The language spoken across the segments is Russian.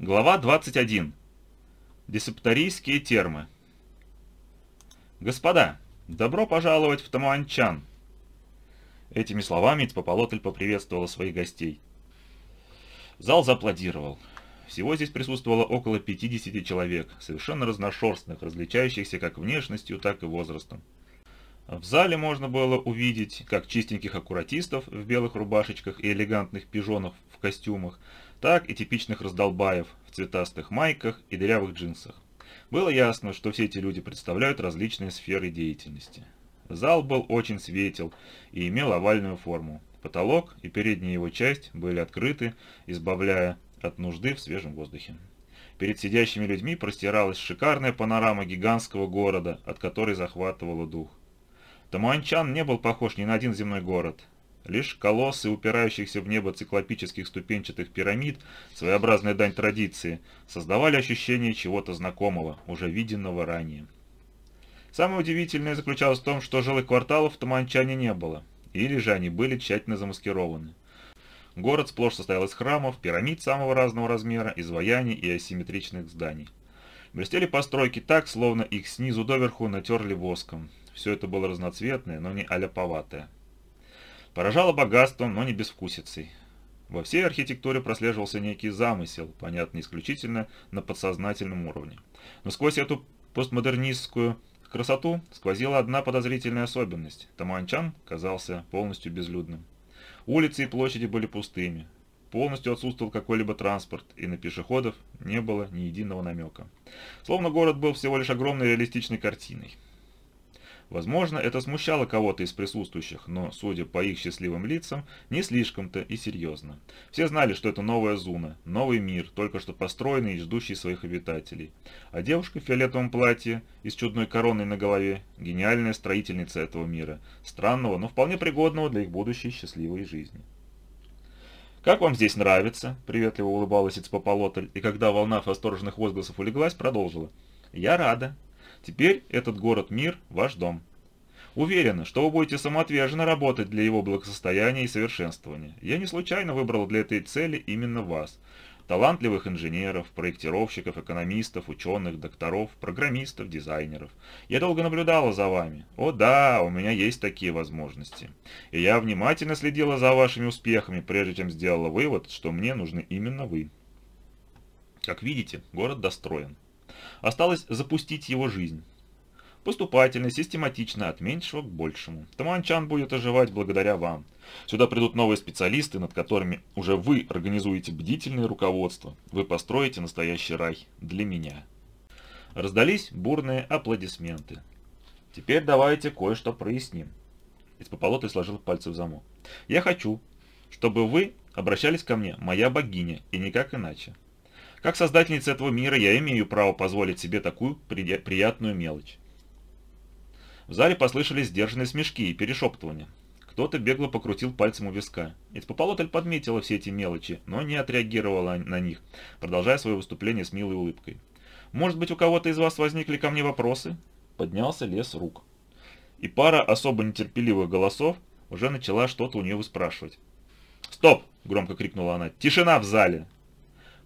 Глава 21. Десепторийские термы. Господа, добро пожаловать в Тамуанчан. Этими словами Цпополотль поприветствовала своих гостей. Зал зааплодировал. Всего здесь присутствовало около 50 человек, совершенно разношерстных, различающихся как внешностью, так и возрастом. В зале можно было увидеть как чистеньких аккуратистов в белых рубашечках и элегантных пижонов в костюмах, так и типичных раздолбаев в цветастых майках и дырявых джинсах. Было ясно, что все эти люди представляют различные сферы деятельности. Зал был очень светел и имел овальную форму. Потолок и передняя его часть были открыты, избавляя от нужды в свежем воздухе. Перед сидящими людьми простиралась шикарная панорама гигантского города, от которой захватывало дух. Тамуанчан не был похож ни на один земной город. Лишь колоссы упирающихся в небо циклопических ступенчатых пирамид, своеобразная дань традиции, создавали ощущение чего-то знакомого, уже виденного ранее. Самое удивительное заключалось в том, что жилых кварталов в Таманчане не было, или же они были тщательно замаскированы. Город сплошь состоял из храмов, пирамид самого разного размера, изваяний и асимметричных зданий. Блестели постройки так, словно их снизу доверху натерли воском. Все это было разноцветное, но не аляповатое. Поражало богатством, но не безвкусицей. Во всей архитектуре прослеживался некий замысел, понятный исключительно на подсознательном уровне. Но сквозь эту постмодернистскую красоту сквозила одна подозрительная особенность. Тамуанчан казался полностью безлюдным. Улицы и площади были пустыми. Полностью отсутствовал какой-либо транспорт, и на пешеходов не было ни единого намека. Словно город был всего лишь огромной реалистичной картиной. Возможно, это смущало кого-то из присутствующих, но, судя по их счастливым лицам, не слишком-то и серьезно. Все знали, что это новая Зуна, новый мир, только что построенный и ждущий своих обитателей. А девушка в фиолетовом платье и с чудной короной на голове – гениальная строительница этого мира, странного, но вполне пригодного для их будущей счастливой жизни. «Как вам здесь нравится?» – приветливо улыбалась Ицпополотль, и когда волна восторженных возгласов улеглась, продолжила. «Я рада. Теперь этот город-мир – ваш дом. Уверена, что вы будете самоотверженно работать для его благосостояния и совершенствования. Я не случайно выбрал для этой цели именно вас. Талантливых инженеров, проектировщиков, экономистов, ученых, докторов, программистов, дизайнеров. Я долго наблюдала за вами. О да, у меня есть такие возможности. И я внимательно следила за вашими успехами, прежде чем сделала вывод, что мне нужны именно вы. Как видите, город достроен. Осталось запустить его жизнь. Поступательно, систематично, от меньшего к большему. Таманчан будет оживать благодаря вам. Сюда придут новые специалисты, над которыми уже вы организуете бдительное руководство. Вы построите настоящий рай для меня. Раздались бурные аплодисменты. Теперь давайте кое-что проясним. Испополотой сложил пальцы в замок. Я хочу, чтобы вы обращались ко мне, моя богиня, и никак иначе. Как создательница этого мира я имею право позволить себе такую приятную мелочь. В зале послышались сдержанные смешки и перешептывания. Кто-то бегло покрутил пальцем у виска. Эцпополотль подметила все эти мелочи, но не отреагировала на них, продолжая свое выступление с милой улыбкой. «Может быть, у кого-то из вас возникли ко мне вопросы?» Поднялся лес рук. И пара особо нетерпеливых голосов уже начала что-то у нее выспрашивать. «Стоп!» – громко крикнула она. «Тишина в зале!»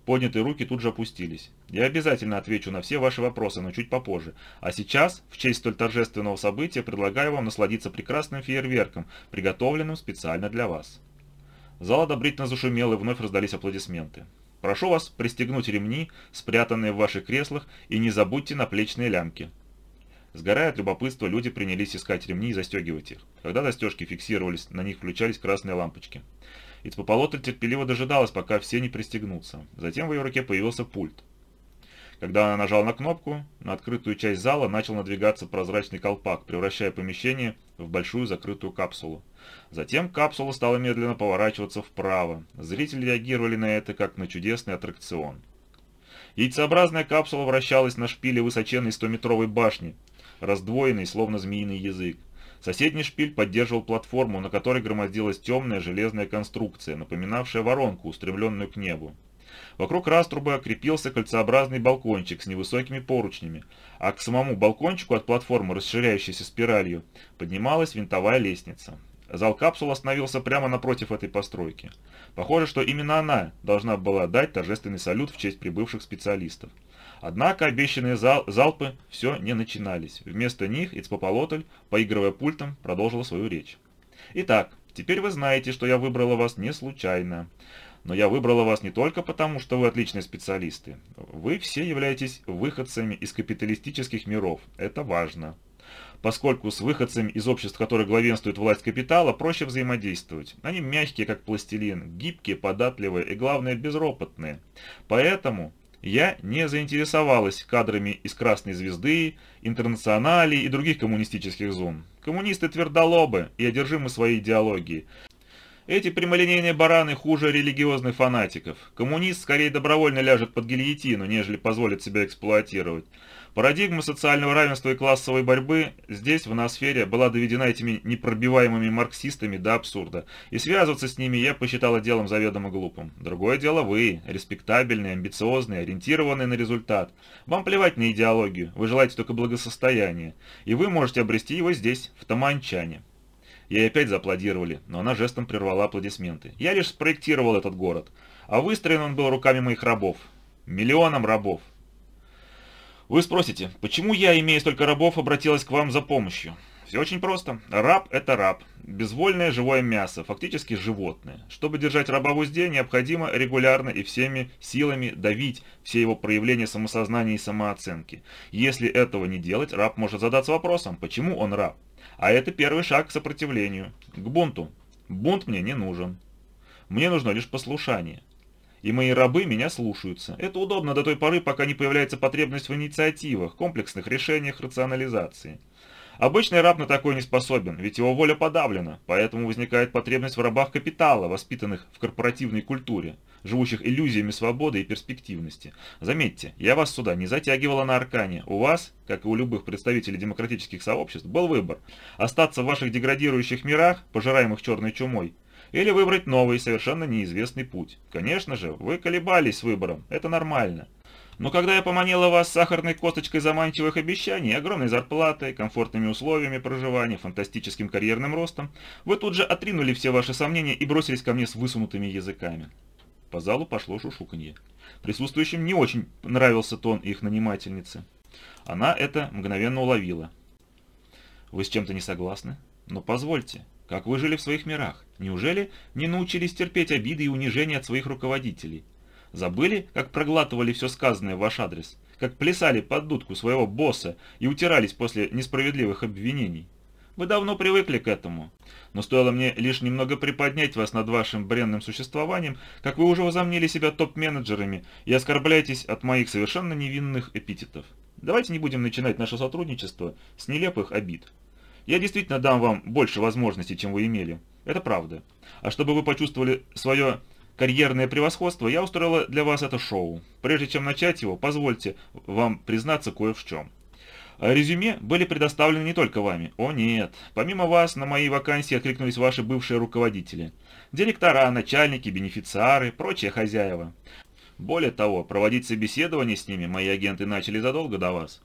Поднятые руки тут же опустились. Я обязательно отвечу на все ваши вопросы, но чуть попозже. А сейчас, в честь столь торжественного события, предлагаю вам насладиться прекрасным фейерверком, приготовленным специально для вас. Зал одобрительно зашумел, и вновь раздались аплодисменты. Прошу вас пристегнуть ремни, спрятанные в ваших креслах, и не забудьте наплечные лямки. Сгорая от любопытства, люди принялись искать ремни и застегивать их. Когда застежки фиксировались, на них включались красные лампочки. Ицпополотль терпеливо дожидалась, пока все не пристегнутся. Затем в ее руке появился пульт. Когда она нажала на кнопку, на открытую часть зала начал надвигаться прозрачный колпак, превращая помещение в большую закрытую капсулу. Затем капсула стала медленно поворачиваться вправо. Зрители реагировали на это, как на чудесный аттракцион. Яйцеобразная капсула вращалась на шпиле высоченной 100-метровой башни, раздвоенной, словно змеиный язык. Соседний шпиль поддерживал платформу, на которой громоздилась темная железная конструкция, напоминавшая воронку, устремленную к небу. Вокруг раструбы окрепился кольцеобразный балкончик с невысокими поручнями, а к самому балкончику от платформы, расширяющейся спиралью, поднималась винтовая лестница. Зал капсул остановился прямо напротив этой постройки. Похоже, что именно она должна была дать торжественный салют в честь прибывших специалистов. Однако обещанные зал, залпы все не начинались. Вместо них Ицпополотль, поигрывая пультом, продолжила свою речь. «Итак, теперь вы знаете, что я выбрала вас не случайно. Но я выбрала вас не только потому, что вы отличные специалисты. Вы все являетесь выходцами из капиталистических миров. Это важно поскольку с выходцами из обществ, которых главенствует власть капитала, проще взаимодействовать. Они мягкие, как пластилин, гибкие, податливые и, главное, безропотные. Поэтому я не заинтересовалась кадрами из Красной Звезды, Интернационали и других коммунистических зон. Коммунисты твердолобы и одержимы своей идеологией. Эти прямолинейные бараны хуже религиозных фанатиков. Коммунист скорее добровольно ляжет под гильотину, нежели позволит себя эксплуатировать. Парадигма социального равенства и классовой борьбы здесь, в ноосфере, была доведена этими непробиваемыми марксистами до абсурда, и связываться с ними я посчитала делом заведомо глупым. Другое дело вы, респектабельные, амбициозные, ориентированные на результат. Вам плевать на идеологию, вы желаете только благосостояния, и вы можете обрести его здесь, в Таманчане. Ей опять зааплодировали, но она жестом прервала аплодисменты. Я лишь спроектировал этот город, а выстроен он был руками моих рабов. Миллионом рабов. Вы спросите, почему я, имея столько рабов, обратилась к вам за помощью? Все очень просто. Раб – это раб. Безвольное живое мясо, фактически животное. Чтобы держать раба в узде, необходимо регулярно и всеми силами давить все его проявления самосознания и самооценки. Если этого не делать, раб может задаться вопросом, почему он раб? А это первый шаг к сопротивлению, к бунту. Бунт мне не нужен. Мне нужно лишь послушание и мои рабы меня слушаются. Это удобно до той поры, пока не появляется потребность в инициативах, комплексных решениях, рационализации. Обычный раб на такое не способен, ведь его воля подавлена, поэтому возникает потребность в рабах капитала, воспитанных в корпоративной культуре, живущих иллюзиями свободы и перспективности. Заметьте, я вас сюда не затягивала на аркане. У вас, как и у любых представителей демократических сообществ, был выбор – остаться в ваших деградирующих мирах, пожираемых черной чумой, или выбрать новый, совершенно неизвестный путь. Конечно же, вы колебались с выбором, это нормально. Но когда я поманила вас сахарной косточкой заманчивых обещаний, огромной зарплатой, комфортными условиями проживания, фантастическим карьерным ростом, вы тут же отринули все ваши сомнения и бросились ко мне с высунутыми языками. По залу пошло шушуканье. Присутствующим не очень нравился тон их нанимательницы. Она это мгновенно уловила. «Вы с чем-то не согласны? Но позвольте, как вы жили в своих мирах? Неужели не научились терпеть обиды и унижения от своих руководителей? Забыли, как проглатывали все сказанное в ваш адрес? Как плясали под дудку своего босса и утирались после несправедливых обвинений? Вы давно привыкли к этому. Но стоило мне лишь немного приподнять вас над вашим бренным существованием, как вы уже возомнили себя топ-менеджерами и оскорбляетесь от моих совершенно невинных эпитетов. Давайте не будем начинать наше сотрудничество с нелепых обид. Я действительно дам вам больше возможностей, чем вы имели. Это правда. А чтобы вы почувствовали свое карьерное превосходство, я устроила для вас это шоу. Прежде чем начать его, позвольте вам признаться кое в чем. Резюме были предоставлены не только вами. О нет, помимо вас на мои вакансии откликнулись ваши бывшие руководители. Директора, начальники, бенефициары, прочие хозяева. Более того, проводить собеседование с ними мои агенты начали задолго до вас.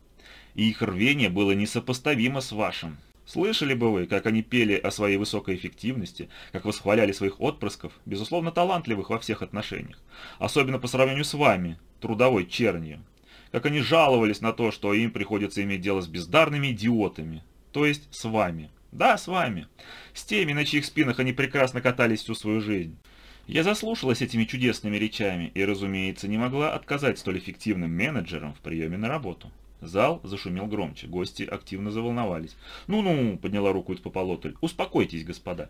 И их рвение было несопоставимо с вашим. Слышали бы вы, как они пели о своей высокой эффективности, как восхваляли своих отпрысков, безусловно талантливых во всех отношениях, особенно по сравнению с вами, трудовой чернью. Как они жаловались на то, что им приходится иметь дело с бездарными идиотами, то есть с вами. Да, с вами. С теми, на чьих спинах они прекрасно катались всю свою жизнь. Я заслушалась этими чудесными речами и, разумеется, не могла отказать столь эффективным менеджерам в приеме на работу. Зал зашумел громче, гости активно заволновались. «Ну-ну», — подняла руку Пополотль, — «успокойтесь, господа.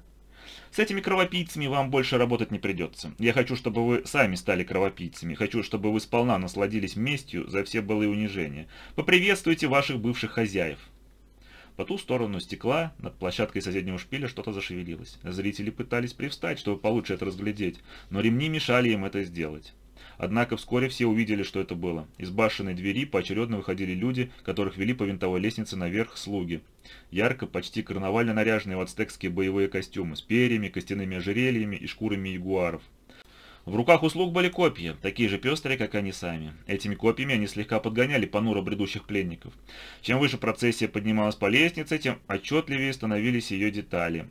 С этими кровопийцами вам больше работать не придется. Я хочу, чтобы вы сами стали кровопийцами. Хочу, чтобы вы сполна насладились местью за все былые унижения. Поприветствуйте ваших бывших хозяев». По ту сторону стекла, над площадкой соседнего шпиля, что-то зашевелилось. Зрители пытались привстать, чтобы получше это разглядеть, но ремни мешали им это сделать. Однако вскоре все увидели, что это было. Из башенной двери поочередно выходили люди, которых вели по винтовой лестнице наверх слуги. Ярко, почти карнавально наряженные в ацтекские боевые костюмы, с перьями, костяными ожерельями и шкурами ягуаров. В руках у слуг были копья, такие же пестрые, как они сами. Этими копьями они слегка подгоняли понуро бредущих пленников. Чем выше процессия поднималась по лестнице, тем отчетливее становились ее детали.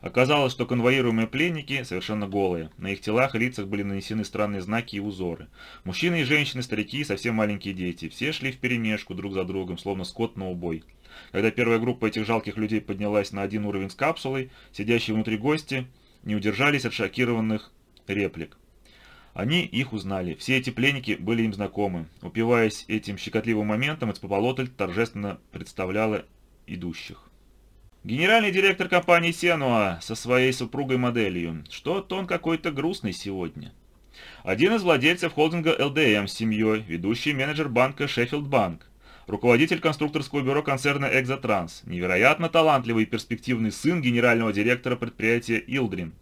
Оказалось, что конвоируемые пленники совершенно голые. На их телах и лицах были нанесены странные знаки и узоры. Мужчины и женщины, старики и совсем маленькие дети. Все шли вперемешку друг за другом, словно скот на убой. Когда первая группа этих жалких людей поднялась на один уровень с капсулой, сидящие внутри гости не удержались от шокированных реплик. Они их узнали. Все эти пленники были им знакомы. Упиваясь этим щекотливым моментом, Эцпополотль торжественно представляла идущих. Генеральный директор компании Сенуа со своей супругой-моделью. Что-то он какой-то грустный сегодня. Один из владельцев холдинга ЛДМ с семьей, ведущий менеджер банка Шеффилд Банк, руководитель конструкторского бюро концерна «Экзотранс», невероятно талантливый и перспективный сын генерального директора предприятия «Илдрин»,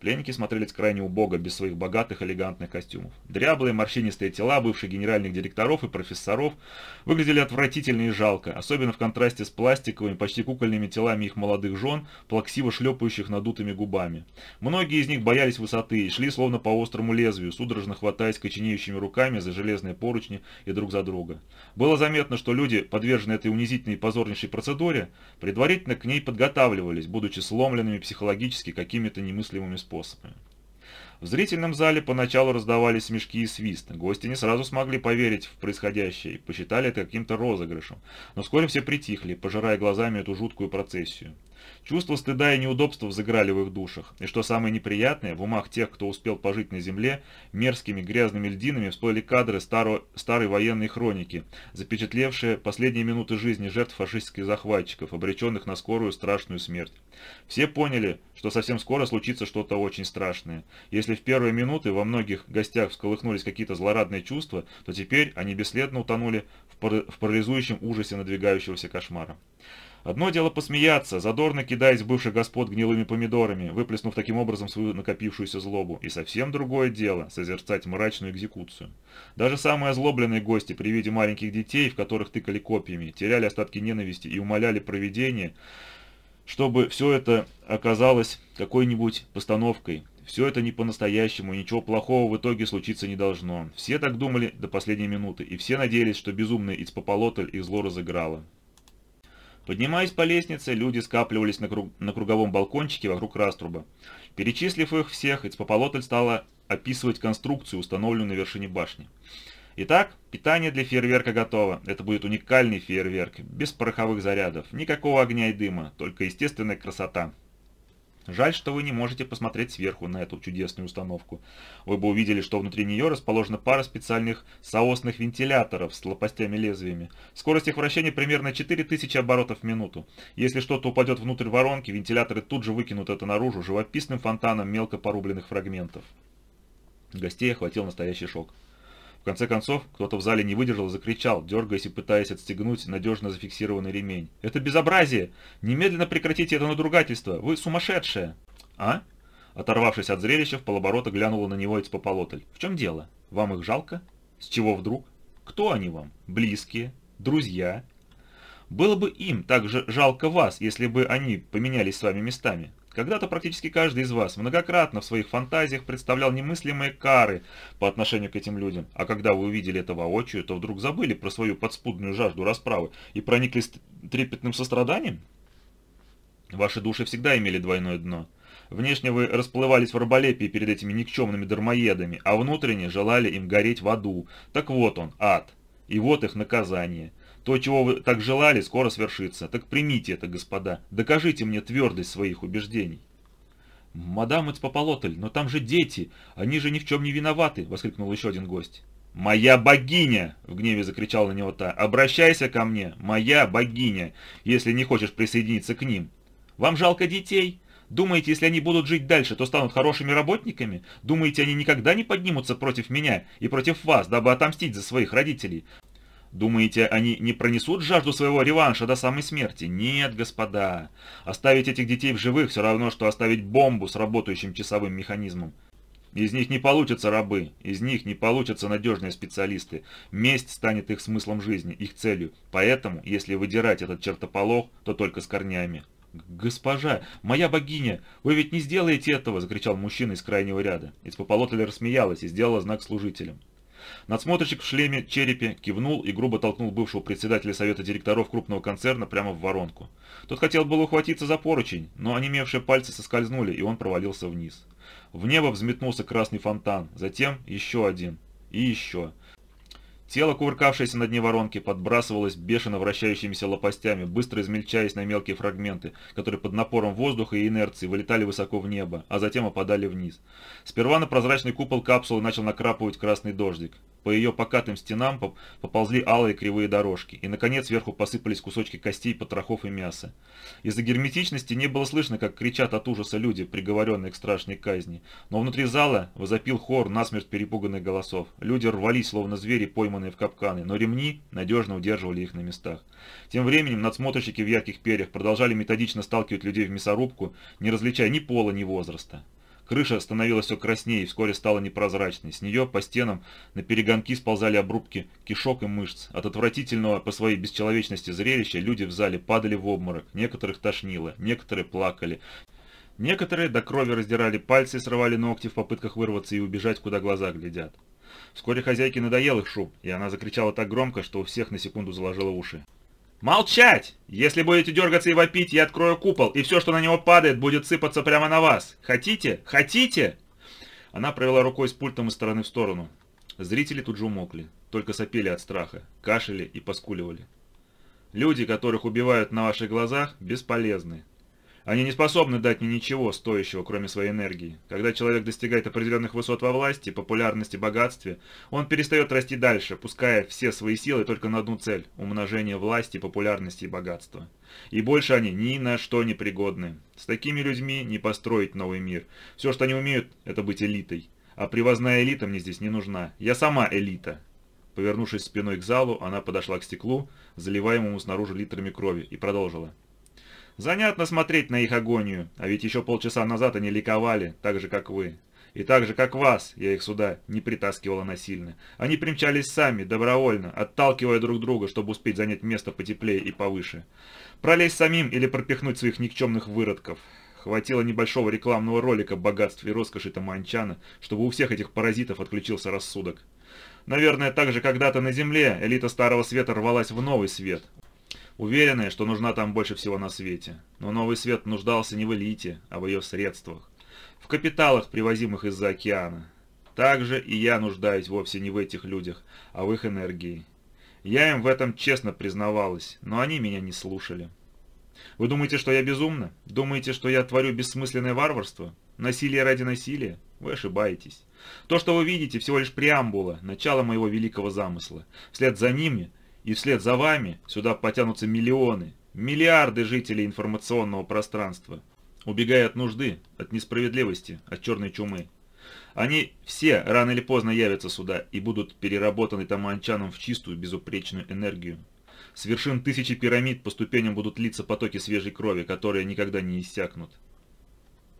Пленники смотрелись крайне убого, без своих богатых элегантных костюмов. Дряблые морщинистые тела бывших генеральных директоров и профессоров выглядели отвратительно и жалко, особенно в контрасте с пластиковыми, почти кукольными телами их молодых жен, плаксиво шлепающих надутыми губами. Многие из них боялись высоты и шли словно по острому лезвию, судорожно хватаясь коченеющими руками за железные поручни и друг за друга. Было заметно, что люди, подверженные этой унизительной и позорнейшей процедуре, предварительно к ней подготавливались, будучи сломленными психологически какими-то немыслимыми способами. В зрительном зале поначалу раздавались смешки и свист. Гости не сразу смогли поверить в происходящее и посчитали это каким-то розыгрышем. Но вскоре все притихли, пожирая глазами эту жуткую процессию. Чувство стыда и неудобства взыграли в их душах. И что самое неприятное, в умах тех, кто успел пожить на земле, мерзкими грязными льдинами всплыли кадры старо, старой военной хроники, запечатлевшие последние минуты жизни жертв фашистских захватчиков, обреченных на скорую страшную смерть. Все поняли, что совсем скоро случится что-то очень страшное. Если в первые минуты во многих гостях всколыхнулись какие-то злорадные чувства, то теперь они бесследно утонули в парализующем ужасе надвигающегося кошмара. Одно дело посмеяться, задорно кидаясь бывших господ гнилыми помидорами, выплеснув таким образом свою накопившуюся злобу, и совсем другое дело созерцать мрачную экзекуцию. Даже самые озлобленные гости при виде маленьких детей, в которых тыкали копьями, теряли остатки ненависти и умоляли провидение, чтобы все это оказалось какой-нибудь постановкой, все это не по-настоящему, ничего плохого в итоге случиться не должно. Все так думали до последней минуты, и все надеялись, что безумный Ицпополотль их зло разыграло. Поднимаясь по лестнице, люди скапливались на, круг, на круговом балкончике вокруг раструба. Перечислив их всех, Ицпополотль стала описывать конструкцию, установленную на вершине башни. Итак, питание для фейерверка готово. Это будет уникальный фейерверк, без пороховых зарядов, никакого огня и дыма, только естественная красота. Жаль, что вы не можете посмотреть сверху на эту чудесную установку. Вы бы увидели, что внутри нее расположена пара специальных соосных вентиляторов с лопастями-лезвиями. Скорость их вращения примерно 4000 оборотов в минуту. Если что-то упадет внутрь воронки, вентиляторы тут же выкинут это наружу живописным фонтаном мелко порубленных фрагментов. Гостей охватил настоящий шок конце концов, кто-то в зале не выдержал и закричал, дергаясь и пытаясь отстегнуть надежно зафиксированный ремень. «Это безобразие! Немедленно прекратите это надругательство! Вы сумасшедшие!» «А?» Оторвавшись от зрелища, в полоборота глянула на него Эцпополотль. «В чем дело? Вам их жалко? С чего вдруг? Кто они вам? Близкие? Друзья?» «Было бы им так же жалко вас, если бы они поменялись с вами местами. Когда-то практически каждый из вас многократно в своих фантазиях представлял немыслимые кары по отношению к этим людям, а когда вы увидели это воочию, то вдруг забыли про свою подспудную жажду расправы и прониклись трепетным состраданием? Ваши души всегда имели двойное дно. Внешне вы расплывались в раболепии перед этими никчемными дармоедами, а внутренне желали им гореть в аду. Так вот он, ад. И вот их наказание. То, чего вы так желали, скоро свершится. Так примите это, господа. Докажите мне твердость своих убеждений. «Мадам Эцпополотль, но там же дети, они же ни в чем не виноваты!» — воскликнул еще один гость. «Моя богиня!» — в гневе закричал на него та. «Обращайся ко мне, моя богиня, если не хочешь присоединиться к ним. Вам жалко детей? Думаете, если они будут жить дальше, то станут хорошими работниками? Думаете, они никогда не поднимутся против меня и против вас, дабы отомстить за своих родителей? Думаете, они не пронесут жажду своего реванша до самой смерти? Нет, господа. Оставить этих детей в живых все равно, что оставить бомбу с работающим часовым механизмом. Из них не получатся рабы, из них не получатся надежные специалисты. Месть станет их смыслом жизни, их целью. Поэтому, если выдирать этот чертополох, то только с корнями. «Госпожа, моя богиня, вы ведь не сделаете этого!» – закричал мужчина из крайнего ряда. Испополотль рассмеялась и сделала знак служителям. Надсмотрщик в шлеме черепе кивнул и грубо толкнул бывшего председателя совета директоров крупного концерна прямо в воронку. Тот хотел было ухватиться за поручень, но онемевшие пальцы соскользнули, и он провалился вниз. В небо взметнулся красный фонтан, затем еще один. И еще. Тело, кувыркавшееся на дне воронки, подбрасывалось бешено вращающимися лопастями, быстро измельчаясь на мелкие фрагменты, которые под напором воздуха и инерции вылетали высоко в небо, а затем опадали вниз. Сперва на прозрачный купол капсулы начал накрапывать красный дождик. По ее покатым стенам поползли алые кривые дорожки, и, наконец, сверху посыпались кусочки костей, потрохов и мяса. Из-за герметичности не было слышно, как кричат от ужаса люди, приговоренные к страшной казни, но внутри зала возопил хор насмерть перепуганных голосов. Люди рвались, словно звери, пойманные в капканы, но ремни надежно удерживали их на местах. Тем временем надсмотрщики в ярких перьях продолжали методично сталкивать людей в мясорубку, не различая ни пола, ни возраста. Крыша становилась все краснее и вскоре стала непрозрачной. С нее по стенам на перегонки сползали обрубки кишок и мышц. От отвратительного по своей бесчеловечности зрелища люди в зале падали в обморок, некоторых тошнило, некоторые плакали. Некоторые до крови раздирали пальцы, срывали ногти в попытках вырваться и убежать, куда глаза глядят. Вскоре хозяйке надоел их шум, и она закричала так громко, что у всех на секунду заложила уши. «Молчать! Если будете дергаться и вопить, я открою купол, и все, что на него падает, будет сыпаться прямо на вас. Хотите? Хотите?» Она провела рукой с пультом из стороны в сторону. Зрители тут же умокли, только сопели от страха, кашляли и поскуливали. Люди, которых убивают на ваших глазах, бесполезны. Они не способны дать ни ничего стоящего, кроме своей энергии. Когда человек достигает определенных высот во власти, популярности, богатстве, он перестает расти дальше, пуская все свои силы только на одну цель – умножение власти, популярности и богатства. И больше они ни на что не пригодны. С такими людьми не построить новый мир. Все, что они умеют, это быть элитой. А привозная элита мне здесь не нужна. Я сама элита. Повернувшись спиной к залу, она подошла к стеклу, заливаемому снаружи литрами крови, и продолжила. Занятно смотреть на их агонию, а ведь еще полчаса назад они ликовали, так же, как вы. И так же, как вас, я их сюда не притаскивала насильно. Они примчались сами, добровольно, отталкивая друг друга, чтобы успеть занять место потеплее и повыше. Пролезть самим или пропихнуть своих никчемных выродков. Хватило небольшого рекламного ролика богатстве и роскоши Таманчана, чтобы у всех этих паразитов отключился рассудок. Наверное, так же когда-то на Земле элита Старого Света рвалась в новый свет, уверенная, что нужна там больше всего на свете. Но новый свет нуждался не в элите, а в ее средствах. В капиталах, привозимых из-за океана. Также и я нуждаюсь вовсе не в этих людях, а в их энергии. Я им в этом честно признавалась, но они меня не слушали. Вы думаете, что я безумна? Думаете, что я творю бессмысленное варварство? Насилие ради насилия? Вы ошибаетесь. То, что вы видите, всего лишь преамбула, начало моего великого замысла. Вслед за ними и вслед за вами сюда потянутся миллионы, миллиарды жителей информационного пространства, убегая от нужды, от несправедливости, от черной чумы. Они все рано или поздно явятся сюда и будут переработаны таманчаном в чистую, безупречную энергию. С вершин тысячи пирамид по ступеням будут литься потоки свежей крови, которые никогда не иссякнут.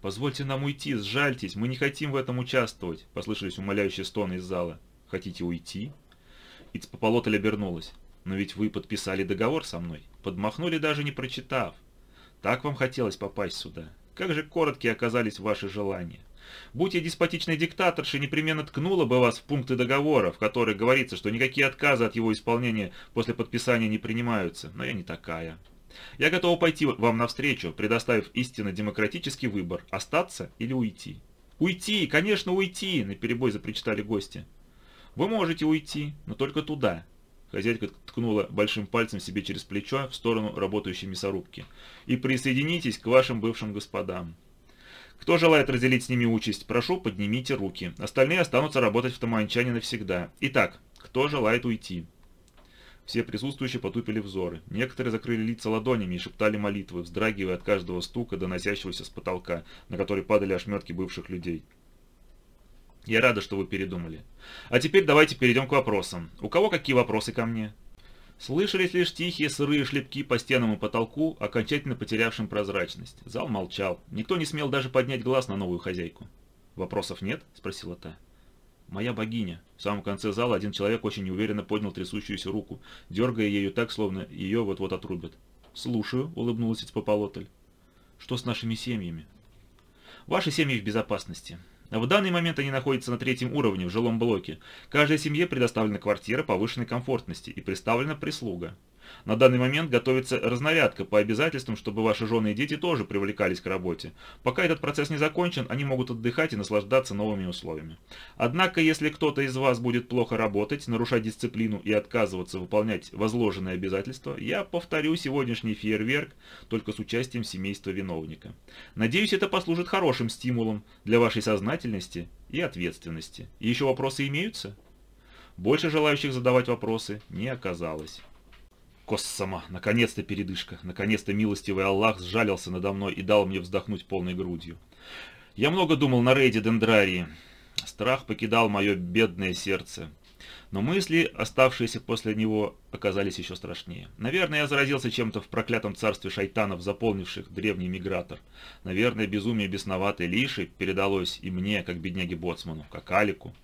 «Позвольте нам уйти, сжальтесь, мы не хотим в этом участвовать», — послышались умоляющие стоны из зала. «Хотите уйти?» Ицпополотль обернулась. Но ведь вы подписали договор со мной, подмахнули даже не прочитав. Так вам хотелось попасть сюда. Как же короткие оказались ваши желания. Будь я деспотичной диктаторшей, непременно ткнула бы вас в пункты договора, в которых говорится, что никакие отказы от его исполнения после подписания не принимаются, но я не такая. Я готова пойти вам навстречу, предоставив истинно демократический выбор, остаться или уйти. «Уйти, конечно, уйти!» – наперебой запричитали гости. «Вы можете уйти, но только туда, Хозяйка ткнула большим пальцем себе через плечо в сторону работающей мясорубки. «И присоединитесь к вашим бывшим господам. Кто желает разделить с ними участь, прошу, поднимите руки. Остальные останутся работать в Таманчане навсегда. Итак, кто желает уйти?» Все присутствующие потупили взоры. Некоторые закрыли лица ладонями и шептали молитвы, вздрагивая от каждого стука, доносящегося с потолка, на который падали ошметки бывших людей. Я рада, что вы передумали. А теперь давайте перейдем к вопросам. У кого какие вопросы ко мне? Слышались лишь тихие сырые шлепки по стенам и потолку, окончательно потерявшим прозрачность. Зал молчал. Никто не смел даже поднять глаз на новую хозяйку. «Вопросов нет?» – спросила та. «Моя богиня». В самом конце зала один человек очень неуверенно поднял трясущуюся руку, дергая ею так, словно ее вот-вот отрубят. «Слушаю», – улыбнулась Ицпополотль. «Что с нашими семьями?» «Ваши семьи в безопасности. В данный момент они находятся на третьем уровне в жилом блоке. Каждой семье предоставлена квартира повышенной комфортности и представлена прислуга. На данный момент готовится разнарядка по обязательствам, чтобы ваши жены и дети тоже привлекались к работе. Пока этот процесс не закончен, они могут отдыхать и наслаждаться новыми условиями. Однако, если кто-то из вас будет плохо работать, нарушать дисциплину и отказываться выполнять возложенные обязательства, я повторю сегодняшний фейерверк только с участием семейства виновника. Надеюсь, это послужит хорошим стимулом для вашей сознательности и ответственности. Еще вопросы имеются? Больше желающих задавать вопросы не оказалось. Коссама, наконец-то передышка, наконец-то милостивый Аллах сжалился надо мной и дал мне вздохнуть полной грудью. Я много думал на рейде Дендрарии. Страх покидал мое бедное сердце. Но мысли, оставшиеся после него, оказались еще страшнее. Наверное, я заразился чем-то в проклятом царстве шайтанов, заполнивших древний мигратор. Наверное, безумие бесноватой Лиши передалось и мне, как бедняге Боцману, как Алику.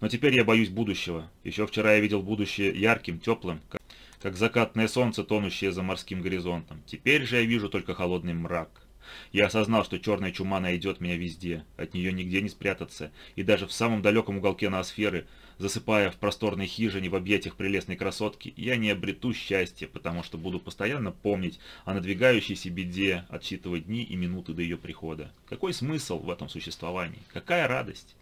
Но теперь я боюсь будущего. Еще вчера я видел будущее ярким, теплым, как закатное солнце, тонущее за морским горизонтом. Теперь же я вижу только холодный мрак. Я осознал, что черная чума найдет меня везде, от нее нигде не спрятаться, и даже в самом далеком уголке ноосферы, засыпая в просторной хижине в объятиях прелестной красотки, я не обрету счастья, потому что буду постоянно помнить о надвигающейся беде, отсчитывать дни и минуты до ее прихода. Какой смысл в этом существовании? Какая радость?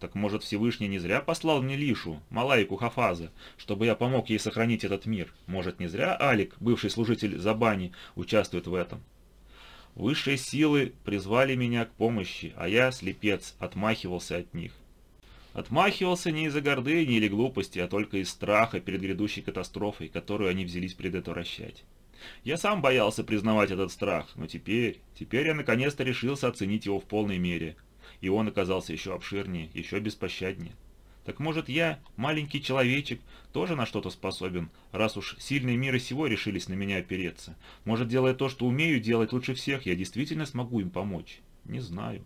Так может Всевышний не зря послал мне Лишу, Малайку Хафаза, чтобы я помог ей сохранить этот мир? Может не зря Алик, бывший служитель Забани, участвует в этом? Высшие силы призвали меня к помощи, а я, слепец, отмахивался от них. Отмахивался не из-за гордыни или глупости, а только из страха перед грядущей катастрофой, которую они взялись предотвращать. Я сам боялся признавать этот страх, но теперь, теперь я наконец-то решился оценить его в полной мере, и он оказался еще обширнее, еще беспощаднее. Так может я, маленький человечек, тоже на что-то способен, раз уж сильные миры сего решились на меня опереться? Может, делая то, что умею делать лучше всех, я действительно смогу им помочь? Не знаю.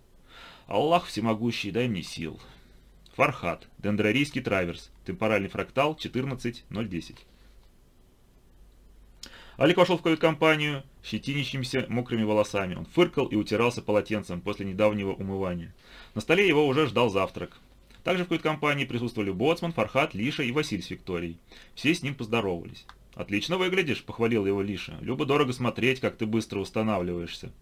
Аллах всемогущий, дай мне сил. Фархат, дендрарийский траверс, темпоральный фрактал 14010. Алик вошел в кают-компанию, щетинящимся мокрыми волосами. Он фыркал и утирался полотенцем после недавнего умывания. На столе его уже ждал завтрак. Также в кают-компании присутствовали Боцман, Фархат, Лиша и Василий с Викторией. Все с ним поздоровались. «Отлично выглядишь», — похвалил его Лиша. «Любо-дорого смотреть, как ты быстро устанавливаешься».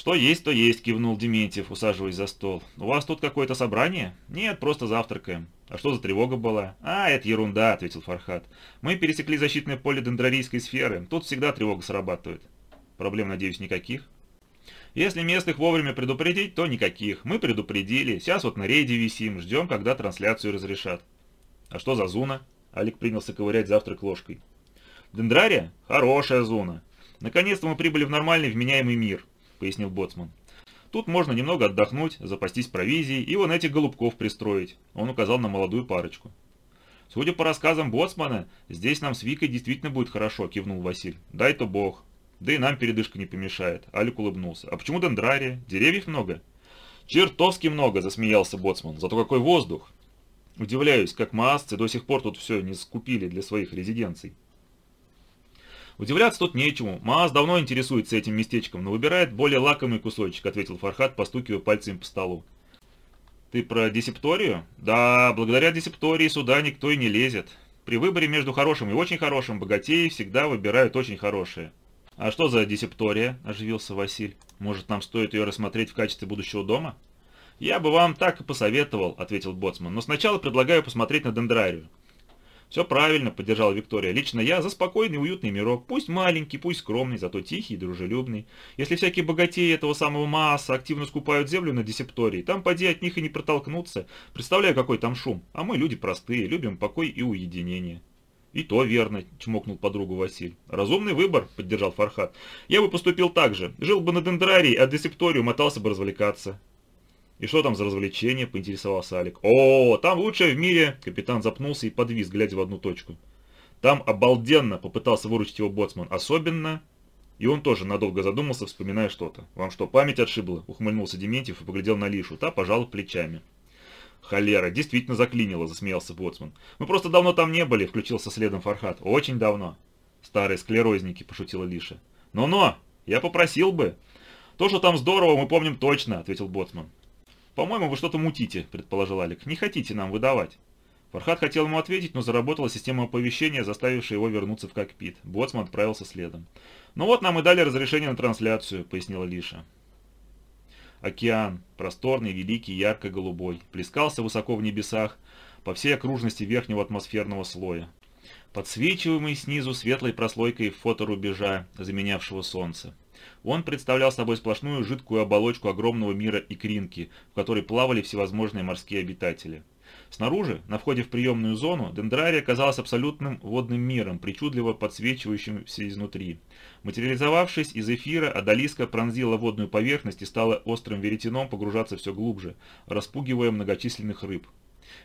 «Что есть, то есть», — кивнул Дементьев, усаживаясь за стол. «У вас тут какое-то собрание?» «Нет, просто завтракаем». «А что за тревога была?» «А, это ерунда», — ответил Фархат. «Мы пересекли защитное поле дендрарийской сферы. Тут всегда тревога срабатывает». «Проблем, надеюсь, никаких?» «Если местных вовремя предупредить, то никаких. Мы предупредили. Сейчас вот на рейде висим, ждем, когда трансляцию разрешат». «А что за зона?» Алик принялся ковырять завтрак ложкой. «Дендрария? Хорошая зона. Наконец-то мы прибыли в нормальный вменяемый мир пояснил Боцман. Тут можно немного отдохнуть, запастись провизией и вон этих голубков пристроить. Он указал на молодую парочку. Судя по рассказам Боцмана, здесь нам с Викой действительно будет хорошо, кивнул Василь. Дай-то бог. Да и нам передышка не помешает. Алик улыбнулся. А почему дендрария? Деревьев много? Чертовски много, засмеялся Боцман. Зато какой воздух. Удивляюсь, как маасцы до сих пор тут все не скупили для своих резиденций. «Удивляться тут нечему. Маас давно интересуется этим местечком, но выбирает более лакомый кусочек», — ответил Фархат, постукивая пальцами по столу. «Ты про десепторию?» «Да, благодаря десептории сюда никто и не лезет. При выборе между хорошим и очень хорошим богатеи всегда выбирают очень хорошее». «А что за десептория?» – оживился Василь. «Может, нам стоит ее рассмотреть в качестве будущего дома?» «Я бы вам так и посоветовал», – ответил Боцман. «Но сначала предлагаю посмотреть на дендрарию. «Все правильно», — поддержала Виктория. «Лично я за спокойный уютный мирок. Пусть маленький, пусть скромный, зато тихий и дружелюбный. Если всякие богатеи этого самого масса активно скупают землю на десептории, там поди от них и не протолкнуться. Представляю, какой там шум. А мы люди простые, любим покой и уединение». «И то верно», — чмокнул подругу Василь. «Разумный выбор», — поддержал Фархат. «Я бы поступил так же. Жил бы на дендрарии, а десепторию мотался бы развлекаться». «И что там за развлечение?» – поинтересовался Алик. «О, там лучшее в мире!» – капитан запнулся и подвис, глядя в одну точку. «Там обалденно!» – попытался выручить его боцман. «Особенно...» И он тоже надолго задумался, вспоминая что-то. «Вам что, память отшибла?» – ухмыльнулся Дементьев и поглядел на Лишу. Та пожала плечами. «Холера, действительно заклинило», – засмеялся боцман. «Мы просто давно там не были», – включился следом Фархат. «Очень давно». «Старые склерозники», – пошутила Лиша. «Но-но, я попросил бы». «То, что там здорово, мы помним точно», – ответил боцман. «По-моему, вы что-то мутите», — предположил Алик. «Не хотите нам выдавать». Фархад хотел ему ответить, но заработала система оповещения, заставившая его вернуться в кокпит. Боцман отправился следом. «Ну вот нам и дали разрешение на трансляцию», — пояснила Лиша. Океан, просторный, великий, ярко-голубой, плескался высоко в небесах по всей окружности верхнего атмосферного слоя, подсвечиваемый снизу светлой прослойкой фоторубежа, заменявшего солнце. Он представлял собой сплошную жидкую оболочку огромного мира икринки, в которой плавали всевозможные морские обитатели. Снаружи, на входе в приемную зону, дендрария казалась абсолютным водным миром, причудливо подсвечивающимся изнутри. Материализовавшись из эфира, Адалиска пронзила водную поверхность и стала острым веретеном погружаться все глубже, распугивая многочисленных рыб.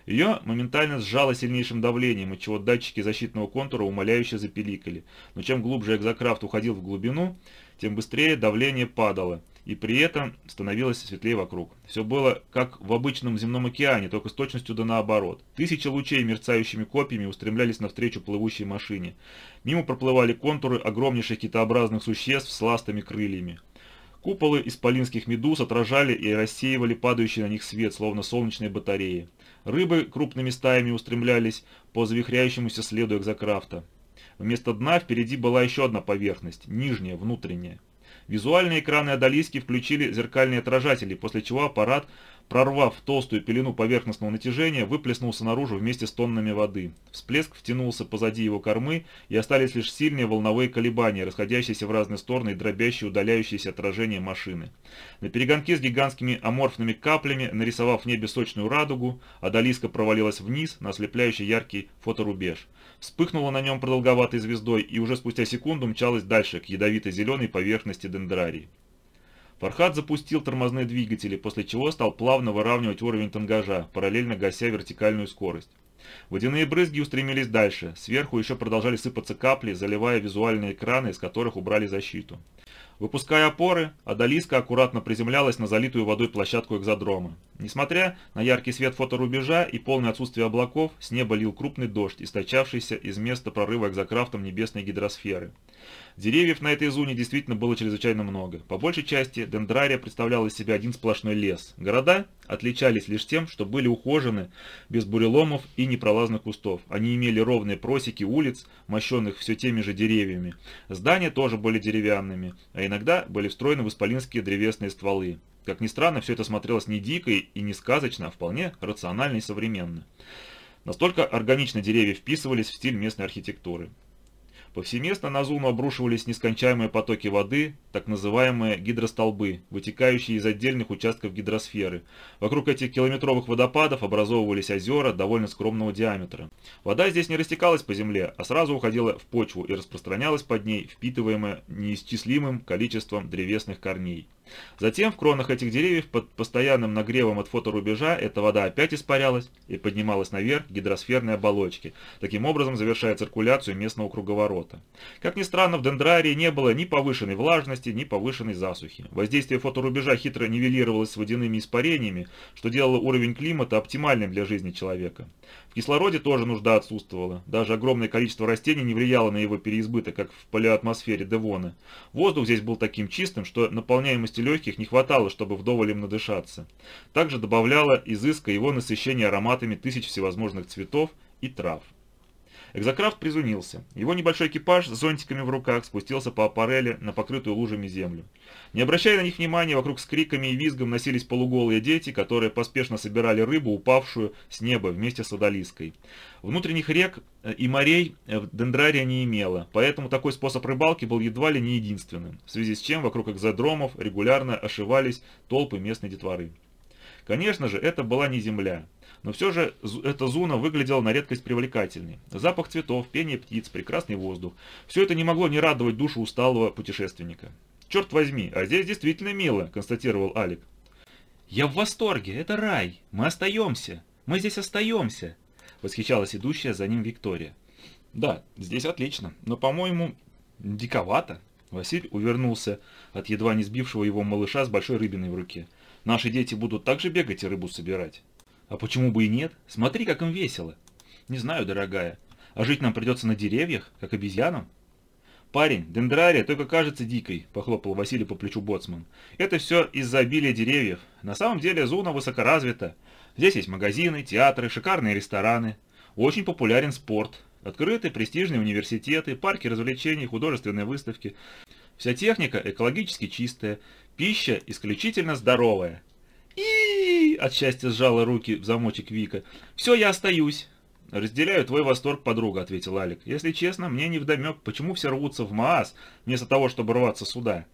Ее моментально сжало сильнейшим давлением, отчего датчики защитного контура умоляюще запеликали. Но чем глубже экзокрафт уходил в глубину, тем быстрее давление падало, и при этом становилось светлее вокруг. Все было как в обычном земном океане, только с точностью да наоборот. Тысячи лучей мерцающими копьями устремлялись навстречу плывущей машине. Мимо проплывали контуры огромнейших китообразных существ с ластыми крыльями. Куполы исполинских медуз отражали и рассеивали падающий на них свет, словно солнечные батареи. Рыбы крупными стаями устремлялись по завихряющемуся следу экзокрафта. Вместо дна впереди была еще одна поверхность, нижняя, внутренняя. Визуальные экраны Адалиски включили зеркальные отражатели, после чего аппарат, прорвав толстую пелену поверхностного натяжения, выплеснулся наружу вместе с тоннами воды. Всплеск втянулся позади его кормы, и остались лишь сильные волновые колебания, расходящиеся в разные стороны и дробящие удаляющиеся отражения машины. На перегонке с гигантскими аморфными каплями, нарисовав в небе сочную радугу, Адалиска провалилась вниз на ослепляющий яркий фоторубеж вспыхнула на нем продолговатой звездой и уже спустя секунду мчалась дальше, к ядовито-зеленой поверхности дендрарии. Фархад запустил тормозные двигатели, после чего стал плавно выравнивать уровень тангажа, параллельно гася вертикальную скорость. Водяные брызги устремились дальше, сверху еще продолжали сыпаться капли, заливая визуальные экраны, из которых убрали защиту. Выпуская опоры, Адалиска аккуратно приземлялась на залитую водой площадку экзодрома. Несмотря на яркий свет фоторубежа и полное отсутствие облаков, с неба лил крупный дождь, источавшийся из места прорыва экзокрафтом небесной гидросферы. Деревьев на этой зоне действительно было чрезвычайно много. По большей части дендрария представляла из себя один сплошной лес. Города отличались лишь тем, что были ухожены, без буреломов и непролазных кустов. Они имели ровные просеки улиц, мощенных все теми же деревьями. Здания тоже были деревянными, а иногда были встроены в исполинские древесные стволы. Как ни странно, все это смотрелось не дико и не сказочно, а вполне рационально и современно. Настолько органично деревья вписывались в стиль местной архитектуры. Повсеместно на Зуну обрушивались нескончаемые потоки воды, так называемые гидростолбы, вытекающие из отдельных участков гидросферы. Вокруг этих километровых водопадов образовывались озера довольно скромного диаметра. Вода здесь не растекалась по земле, а сразу уходила в почву и распространялась под ней, впитываемая неисчислимым количеством древесных корней. Затем в кронах этих деревьев под постоянным нагревом от фоторубежа эта вода опять испарялась и поднималась наверх гидросферной оболочки, таким образом завершая циркуляцию местного круговорота. Как ни странно, в дендрарии не было ни повышенной влажности, ни повышенной засухи. Воздействие фоторубежа хитро нивелировалось с водяными испарениями, что делало уровень климата оптимальным для жизни человека. Кислороде тоже нужда отсутствовала. Даже огромное количество растений не влияло на его переизбыток, как в палеоатмосфере Девона. Воздух здесь был таким чистым, что наполняемости легких не хватало, чтобы вдоволь им надышаться. Также добавляло изыска его насыщение ароматами тысяч всевозможных цветов и трав. Экзокрафт призунился. Его небольшой экипаж с зонтиками в руках спустился по аппарели на покрытую лужами землю. Не обращая на них внимания, вокруг с криками и визгом носились полуголые дети, которые поспешно собирали рыбу, упавшую с неба вместе с одолиской. Внутренних рек э, и морей э, дендрария не имела, поэтому такой способ рыбалки был едва ли не единственным, в связи с чем вокруг экзодромов регулярно ошивались толпы местной детворы. Конечно же, это была не земля. Но все же эта зона выглядела на редкость привлекательной. Запах цветов, пение птиц, прекрасный воздух. Все это не могло не радовать душу усталого путешественника. «Черт возьми, а здесь действительно мило», – констатировал Алик. «Я в восторге, это рай, мы остаемся, мы здесь остаемся», – восхищалась идущая за ним Виктория. «Да, здесь отлично, но, по-моему, диковато». Василь увернулся от едва не сбившего его малыша с большой рыбиной в руке. «Наши дети будут также бегать и рыбу собирать». А почему бы и нет? Смотри, как им весело. Не знаю, дорогая. А жить нам придется на деревьях, как обезьянам? «Парень, дендрария только кажется дикой», — похлопал Василий по плечу боцман. «Это все из-за обилия деревьев. На самом деле Зуна высокоразвита. Здесь есть магазины, театры, шикарные рестораны. Очень популярен спорт. Открыты престижные университеты, парки развлечений, художественные выставки. Вся техника экологически чистая, пища исключительно здоровая». И от счастья сжала руки в замочек Вика. «Все, я остаюсь. «Разделяю твой восторг, подруга», — ответил Алик. «Если честно, мне не вдомек, почему все рвутся в МААС, вместо того, чтобы рваться сюда.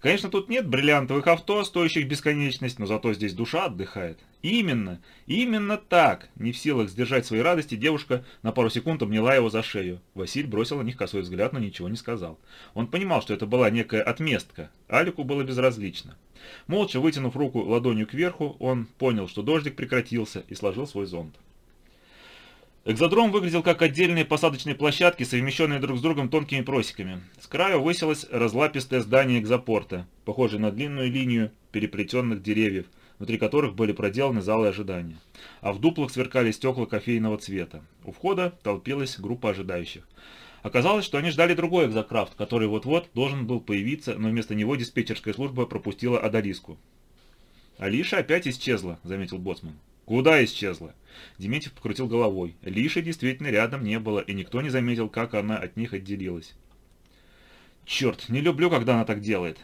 Конечно, тут нет бриллиантовых авто, стоящих бесконечность, но зато здесь душа отдыхает. Именно, именно так. Не в силах сдержать свои радости, девушка на пару секунд обняла его за шею. Василь бросил на них косой взгляд, но ничего не сказал. Он понимал, что это была некая отместка. Алику было безразлично. Молча вытянув руку ладонью кверху, он понял, что дождик прекратился и сложил свой зонт. Экзодром выглядел как отдельные посадочные площадки, совмещенные друг с другом тонкими просеками. С краю высилось разлапистое здание экзопорта, похожее на длинную линию переплетенных деревьев, внутри которых были проделаны залы ожидания. А в дуплах сверкали стекла кофейного цвета. У входа толпилась группа ожидающих. Оказалось, что они ждали другой экзокрафт, который вот-вот должен был появиться, но вместо него диспетчерская служба пропустила Адалиску. «Алиша опять исчезла», — заметил Боцман. «Куда исчезла?» Дементьев покрутил головой. Лиши действительно рядом не было, и никто не заметил, как она от них отделилась. «Черт, не люблю, когда она так делает».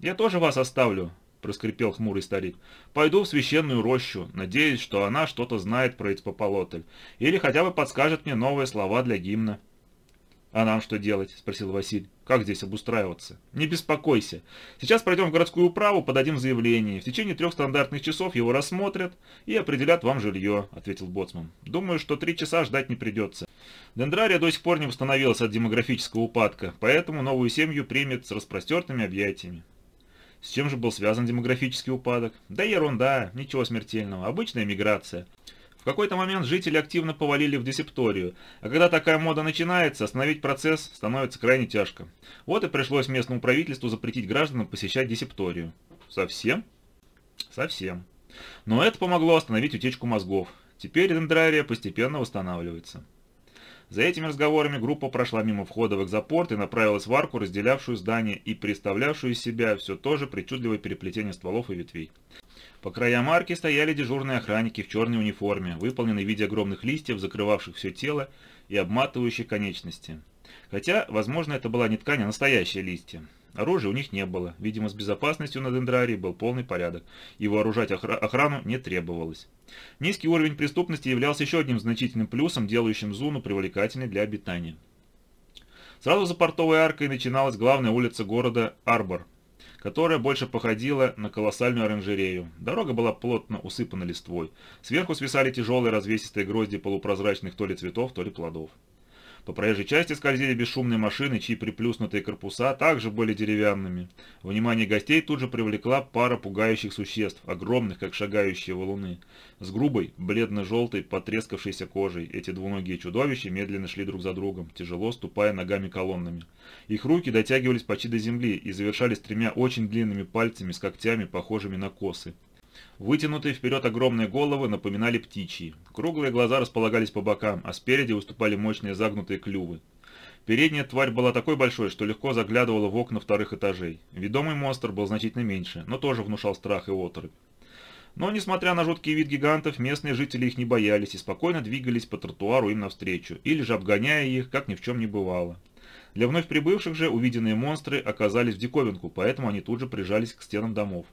«Я тоже вас оставлю», — проскрипел хмурый старик. «Пойду в священную рощу, надеясь, что она что-то знает про Ицпополотль, или хотя бы подскажет мне новые слова для гимна». «А нам что делать?» – спросил Василь. «Как здесь обустраиваться?» «Не беспокойся. Сейчас пройдем в городскую управу, подадим заявление. В течение трех стандартных часов его рассмотрят и определят вам жилье», – ответил Боцман. «Думаю, что три часа ждать не придется. Дендрария до сих пор не восстановилась от демографического упадка, поэтому новую семью примет с распростертыми объятиями». С чем же был связан демографический упадок? Да ерунда, ничего смертельного, обычная миграция какой-то момент жители активно повалили в десепторию, а когда такая мода начинается, остановить процесс становится крайне тяжко. Вот и пришлось местному правительству запретить гражданам посещать десепторию. Совсем? Совсем. Но это помогло остановить утечку мозгов. Теперь дендрария постепенно восстанавливается. За этими разговорами группа прошла мимо входа в экзопорт и направилась в арку, разделявшую здание и представлявшую из себя все то же причудливое переплетение стволов и ветвей. По краям арки стояли дежурные охранники в черной униформе, выполненной в виде огромных листьев, закрывавших все тело и обматывающих конечности. Хотя, возможно, это была не ткань, а настоящие листья. Оружия у них не было. Видимо, с безопасностью на Дендрарии был полный порядок, и вооружать охрану не требовалось. Низкий уровень преступности являлся еще одним значительным плюсом, делающим Зуну привлекательной для обитания. Сразу за портовой аркой начиналась главная улица города Арбор, которая больше походила на колоссальную оранжерею. Дорога была плотно усыпана листвой. Сверху свисали тяжелые развесистые грозди полупрозрачных то ли цветов, то ли плодов. По проезжей части скользили бесшумные машины, чьи приплюснутые корпуса также были деревянными. Внимание гостей тут же привлекла пара пугающих существ, огромных, как шагающие валуны. С грубой, бледно-желтой, потрескавшейся кожей эти двуногие чудовища медленно шли друг за другом, тяжело ступая ногами-колоннами. Их руки дотягивались почти до земли и завершались тремя очень длинными пальцами с когтями, похожими на косы. Вытянутые вперед огромные головы напоминали птичьи. Круглые глаза располагались по бокам, а спереди выступали мощные загнутые клювы. Передняя тварь была такой большой, что легко заглядывала в окна вторых этажей. Ведомый монстр был значительно меньше, но тоже внушал страх и оторопь. Но, несмотря на жуткий вид гигантов, местные жители их не боялись и спокойно двигались по тротуару им навстречу, или же обгоняя их, как ни в чем не бывало. Для вновь прибывших же увиденные монстры оказались в диковинку, поэтому они тут же прижались к стенам домов.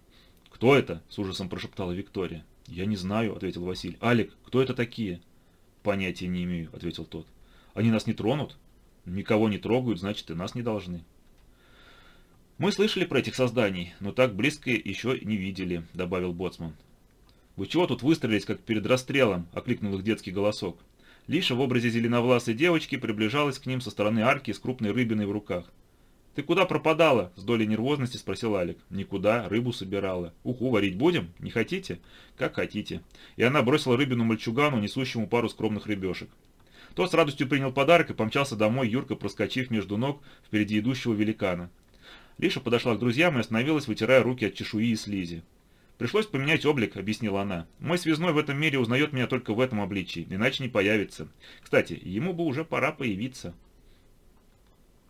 «Кто это?» – с ужасом прошептала Виктория. «Я не знаю», – ответил Василий. «Алик, кто это такие?» «Понятия не имею», – ответил тот. «Они нас не тронут?» «Никого не трогают, значит, и нас не должны». «Мы слышали про этих созданий, но так близко еще не видели», – добавил Боцман. «Вы чего тут выстрелились, как перед расстрелом?» – окликнул их детский голосок. Лиша в образе зеленовласой девочки приближалась к ним со стороны арки с крупной рыбиной в руках. «Ты куда пропадала?» – с долей нервозности спросил Алик. «Никуда, рыбу собирала. Уху варить будем? Не хотите?» «Как хотите». И она бросила рыбину мальчугану, несущему пару скромных рыбешек. Тот с радостью принял подарок и помчался домой, Юрка проскочив между ног впереди идущего великана. Лиша подошла к друзьям и остановилась, вытирая руки от чешуи и слизи. «Пришлось поменять облик», — объяснила она. «Мой связной в этом мире узнает меня только в этом обличии, иначе не появится. Кстати, ему бы уже пора появиться».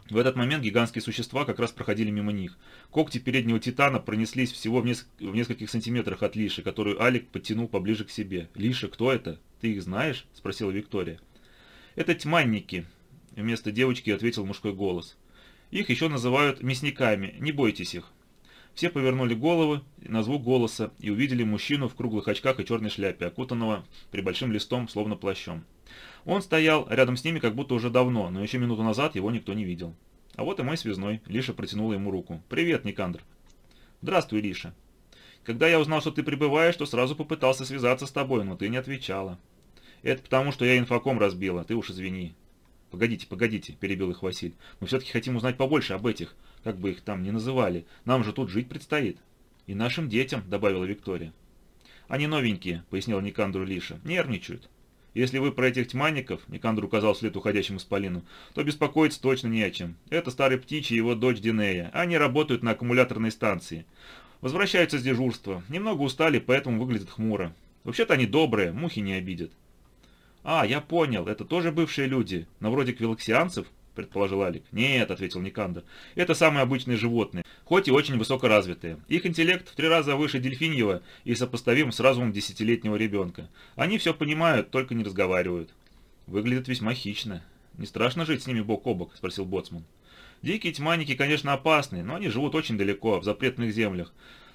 В этот момент гигантские существа как раз проходили мимо них. Когти переднего титана пронеслись всего в, неск в нескольких сантиметрах от Лиши, которую Алик подтянул поближе к себе. «Лиша, кто это? Ты их знаешь?» – спросила Виктория. «Это тьманники», – вместо девочки ответил мужской голос. «Их еще называют мясниками, не бойтесь их». Все повернули головы на звук голоса и увидели мужчину в круглых очках и черной шляпе, окутанного прибольшим листом, словно плащом. Он стоял рядом с ними как будто уже давно, но еще минуту назад его никто не видел. А вот и мой связной. Лиша протянула ему руку. «Привет, Никандр». «Здравствуй, Лиша. Когда я узнал, что ты прибываешь, то сразу попытался связаться с тобой, но ты не отвечала. Это потому, что я инфоком разбила, ты уж извини». «Погодите, погодите», – перебил их Василь. «Мы все-таки хотим узнать побольше об этих, как бы их там ни называли. Нам же тут жить предстоит». «И нашим детям», – добавила Виктория. «Они новенькие», – пояснила Никандру Лиша. «Нервничают. Если вы про этих тьманников, Никандр указал вслед уходящему спалину, то беспокоиться точно не о чем. Это старый птичий и его дочь Динея. Они работают на аккумуляторной станции. Возвращаются с дежурства. Немного устали, поэтому выглядят хмуро. Вообще-то они добрые, мухи не обидят. «А, я понял, это тоже бывшие люди, но вроде квилоксианцев?» – предположил Алик. «Нет», – ответил Никандр. «Это самые обычные животные, хоть и очень высокоразвитые. Их интеллект в три раза выше дельфиньего и сопоставим с разумом десятилетнего ребенка. Они все понимают, только не разговаривают». «Выглядят весьма хищно. Не страшно жить с ними бок о бок?» – спросил Боцман. «Дикие тьманики, конечно, опасны, но они живут очень далеко, в запретных землях.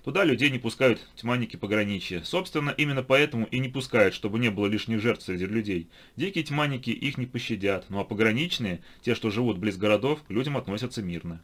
Туда людей не пускают тьманники пограничья. Собственно, именно поэтому и не пускают, чтобы не было лишних жертв среди людей. Дикие тьманники их не пощадят, ну а пограничные, те, что живут близ городов, к людям относятся мирно.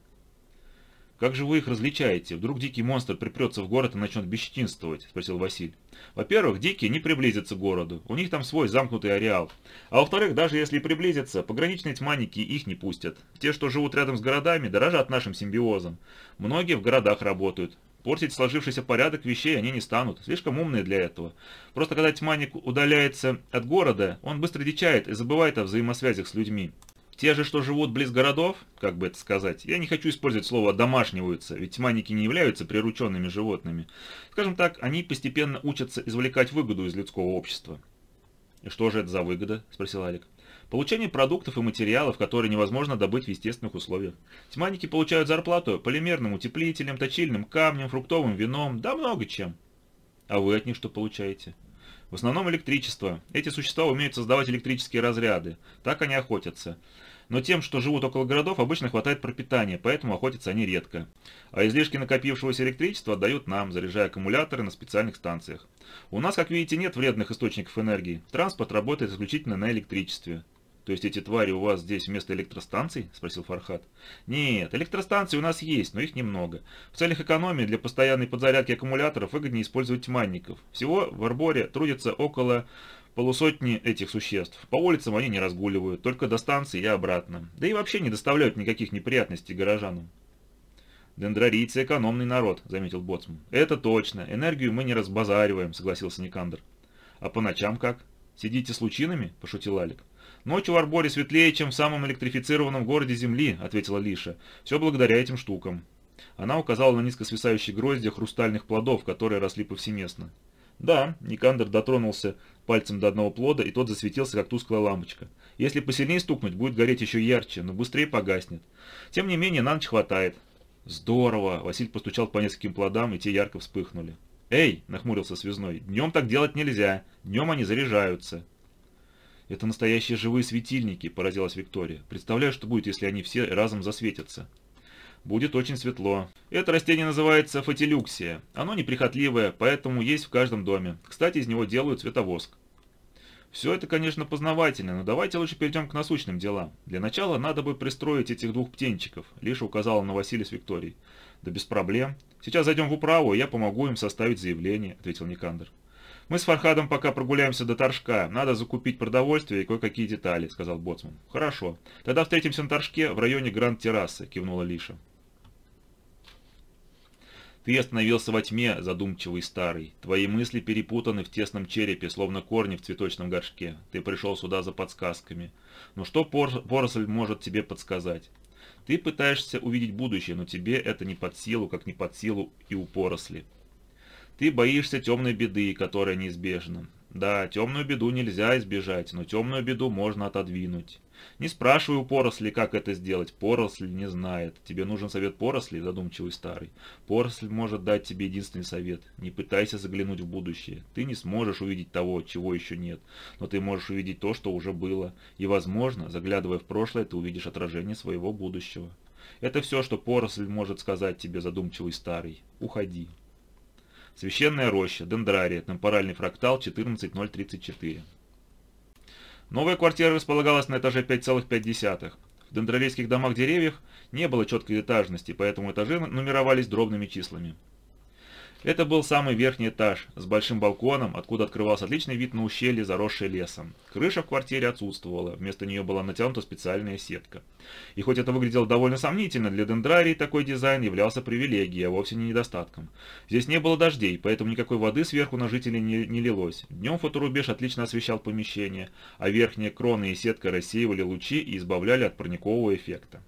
«Как же вы их различаете? Вдруг дикий монстр припрется в город и начнет бесчинствовать?» – спросил Василь. «Во-первых, дикие не приблизятся к городу, у них там свой замкнутый ареал. А во-вторых, даже если и приблизятся, пограничные тьманики их не пустят. Те, что живут рядом с городами, дорожат нашим симбиозом. Многие в городах работают, Портить сложившийся порядок вещей они не станут, слишком умные для этого. Просто когда тьманик удаляется от города, он быстро дичает и забывает о взаимосвязях с людьми. Те же, что живут близ городов, как бы это сказать, я не хочу использовать слово «домашниваются», ведь тьманики не являются прирученными животными. Скажем так, они постепенно учатся извлекать выгоду из людского общества. «И что же это за выгода?» – спросил Алик. Получение продуктов и материалов, которые невозможно добыть в естественных условиях. Тьманики получают зарплату полимерным утеплителем, точильным камнем, фруктовым вином, да много чем. А вы от них что получаете? В основном электричество. Эти существа умеют создавать электрические разряды. Так они охотятся. Но тем, что живут около городов, обычно хватает пропитания, поэтому охотятся они редко. А излишки накопившегося электричества отдают нам, заряжая аккумуляторы на специальных станциях. У нас, как видите, нет вредных источников энергии. Транспорт работает исключительно на электричестве. «То есть эти твари у вас здесь вместо электростанций?» – спросил Фархат. «Нет, электростанции у нас есть, но их немного. В целях экономии для постоянной подзарядки аккумуляторов выгоднее использовать тьманников. Всего в Арборе трудится около полусотни этих существ. По улицам они не разгуливают, только до станции и обратно. Да и вообще не доставляют никаких неприятностей горожанам». «Дендрарийцы – экономный народ», – заметил Боцман. «Это точно. Энергию мы не разбазариваем», – согласился Никандр. «А по ночам как? Сидите с лучинами?» – пошутил Алик. «Ночью в Арборе светлее, чем в самом электрифицированном городе Земли», — ответила Лиша. «Все благодаря этим штукам». Она указала на низко свисающие гроздья хрустальных плодов, которые росли повсеместно. «Да», — Никандр дотронулся пальцем до одного плода, и тот засветился, как тусклая лампочка. «Если посильнее стукнуть, будет гореть еще ярче, но быстрее погаснет. Тем не менее, на ночь хватает». «Здорово!» — Василь постучал по нескольким плодам, и те ярко вспыхнули. «Эй!» — нахмурился связной. «Днем так делать нельзя. Днем они заряжаются». «Это настоящие живые светильники», – поразилась Виктория. «Представляю, что будет, если они все разом засветятся». «Будет очень светло. Это растение называется фатилюксия. Оно неприхотливое, поэтому есть в каждом доме. Кстати, из него делают световоск». Все это, конечно, познавательно, но давайте лучше перейдем к насущным делам. Для начала надо бы пристроить этих двух птенчиков, Лиша указала на Василия с Викторией. Да без проблем. Сейчас зайдем в управу, и я помогу им составить заявление, ответил Никандр. «Мы с Фархадом пока прогуляемся до Торжка. Надо закупить продовольствие и кое-какие детали», — сказал Боцман. «Хорошо. Тогда встретимся на Торжке в районе Гранд-террасы», — кивнула Лиша. Ты остановился во тьме, задумчивый старый. Твои мысли перепутаны в тесном черепе, словно корни в цветочном горшке. Ты пришел сюда за подсказками. Но что пор поросль может тебе подсказать? Ты пытаешься увидеть будущее, но тебе это не под силу, как не под силу и у поросли. Ты боишься темной беды, которая неизбежна. Да, темную беду нельзя избежать, но темную беду можно отодвинуть. Не спрашивай у поросли, как это сделать. Поросль не знает. Тебе нужен совет поросли, задумчивый старый. Поросль может дать тебе единственный совет. Не пытайся заглянуть в будущее. Ты не сможешь увидеть того, чего еще нет. Но ты можешь увидеть то, что уже было. И, возможно, заглядывая в прошлое, ты увидишь отражение своего будущего. Это все, что поросль может сказать тебе, задумчивый старый. Уходи. Священная роща, дендрария, темпоральный фрактал 14034. Новая квартира располагалась на этаже 5,5. В дендрарийских домах-деревьях не было четкой этажности, поэтому этажи нумеровались дробными числами. Это был самый верхний этаж, с большим балконом, откуда открывался отличный вид на ущелье, заросшее лесом. Крыша в квартире отсутствовала, вместо нее была натянута специальная сетка. И хоть это выглядело довольно сомнительно, для дендрарии такой дизайн являлся привилегией, а вовсе не недостатком. Здесь не было дождей, поэтому никакой воды сверху на жителей не, не лилось. Днем фоторубеж отлично освещал помещение, а верхние кроны и сетка рассеивали лучи и избавляли от парникового эффекта.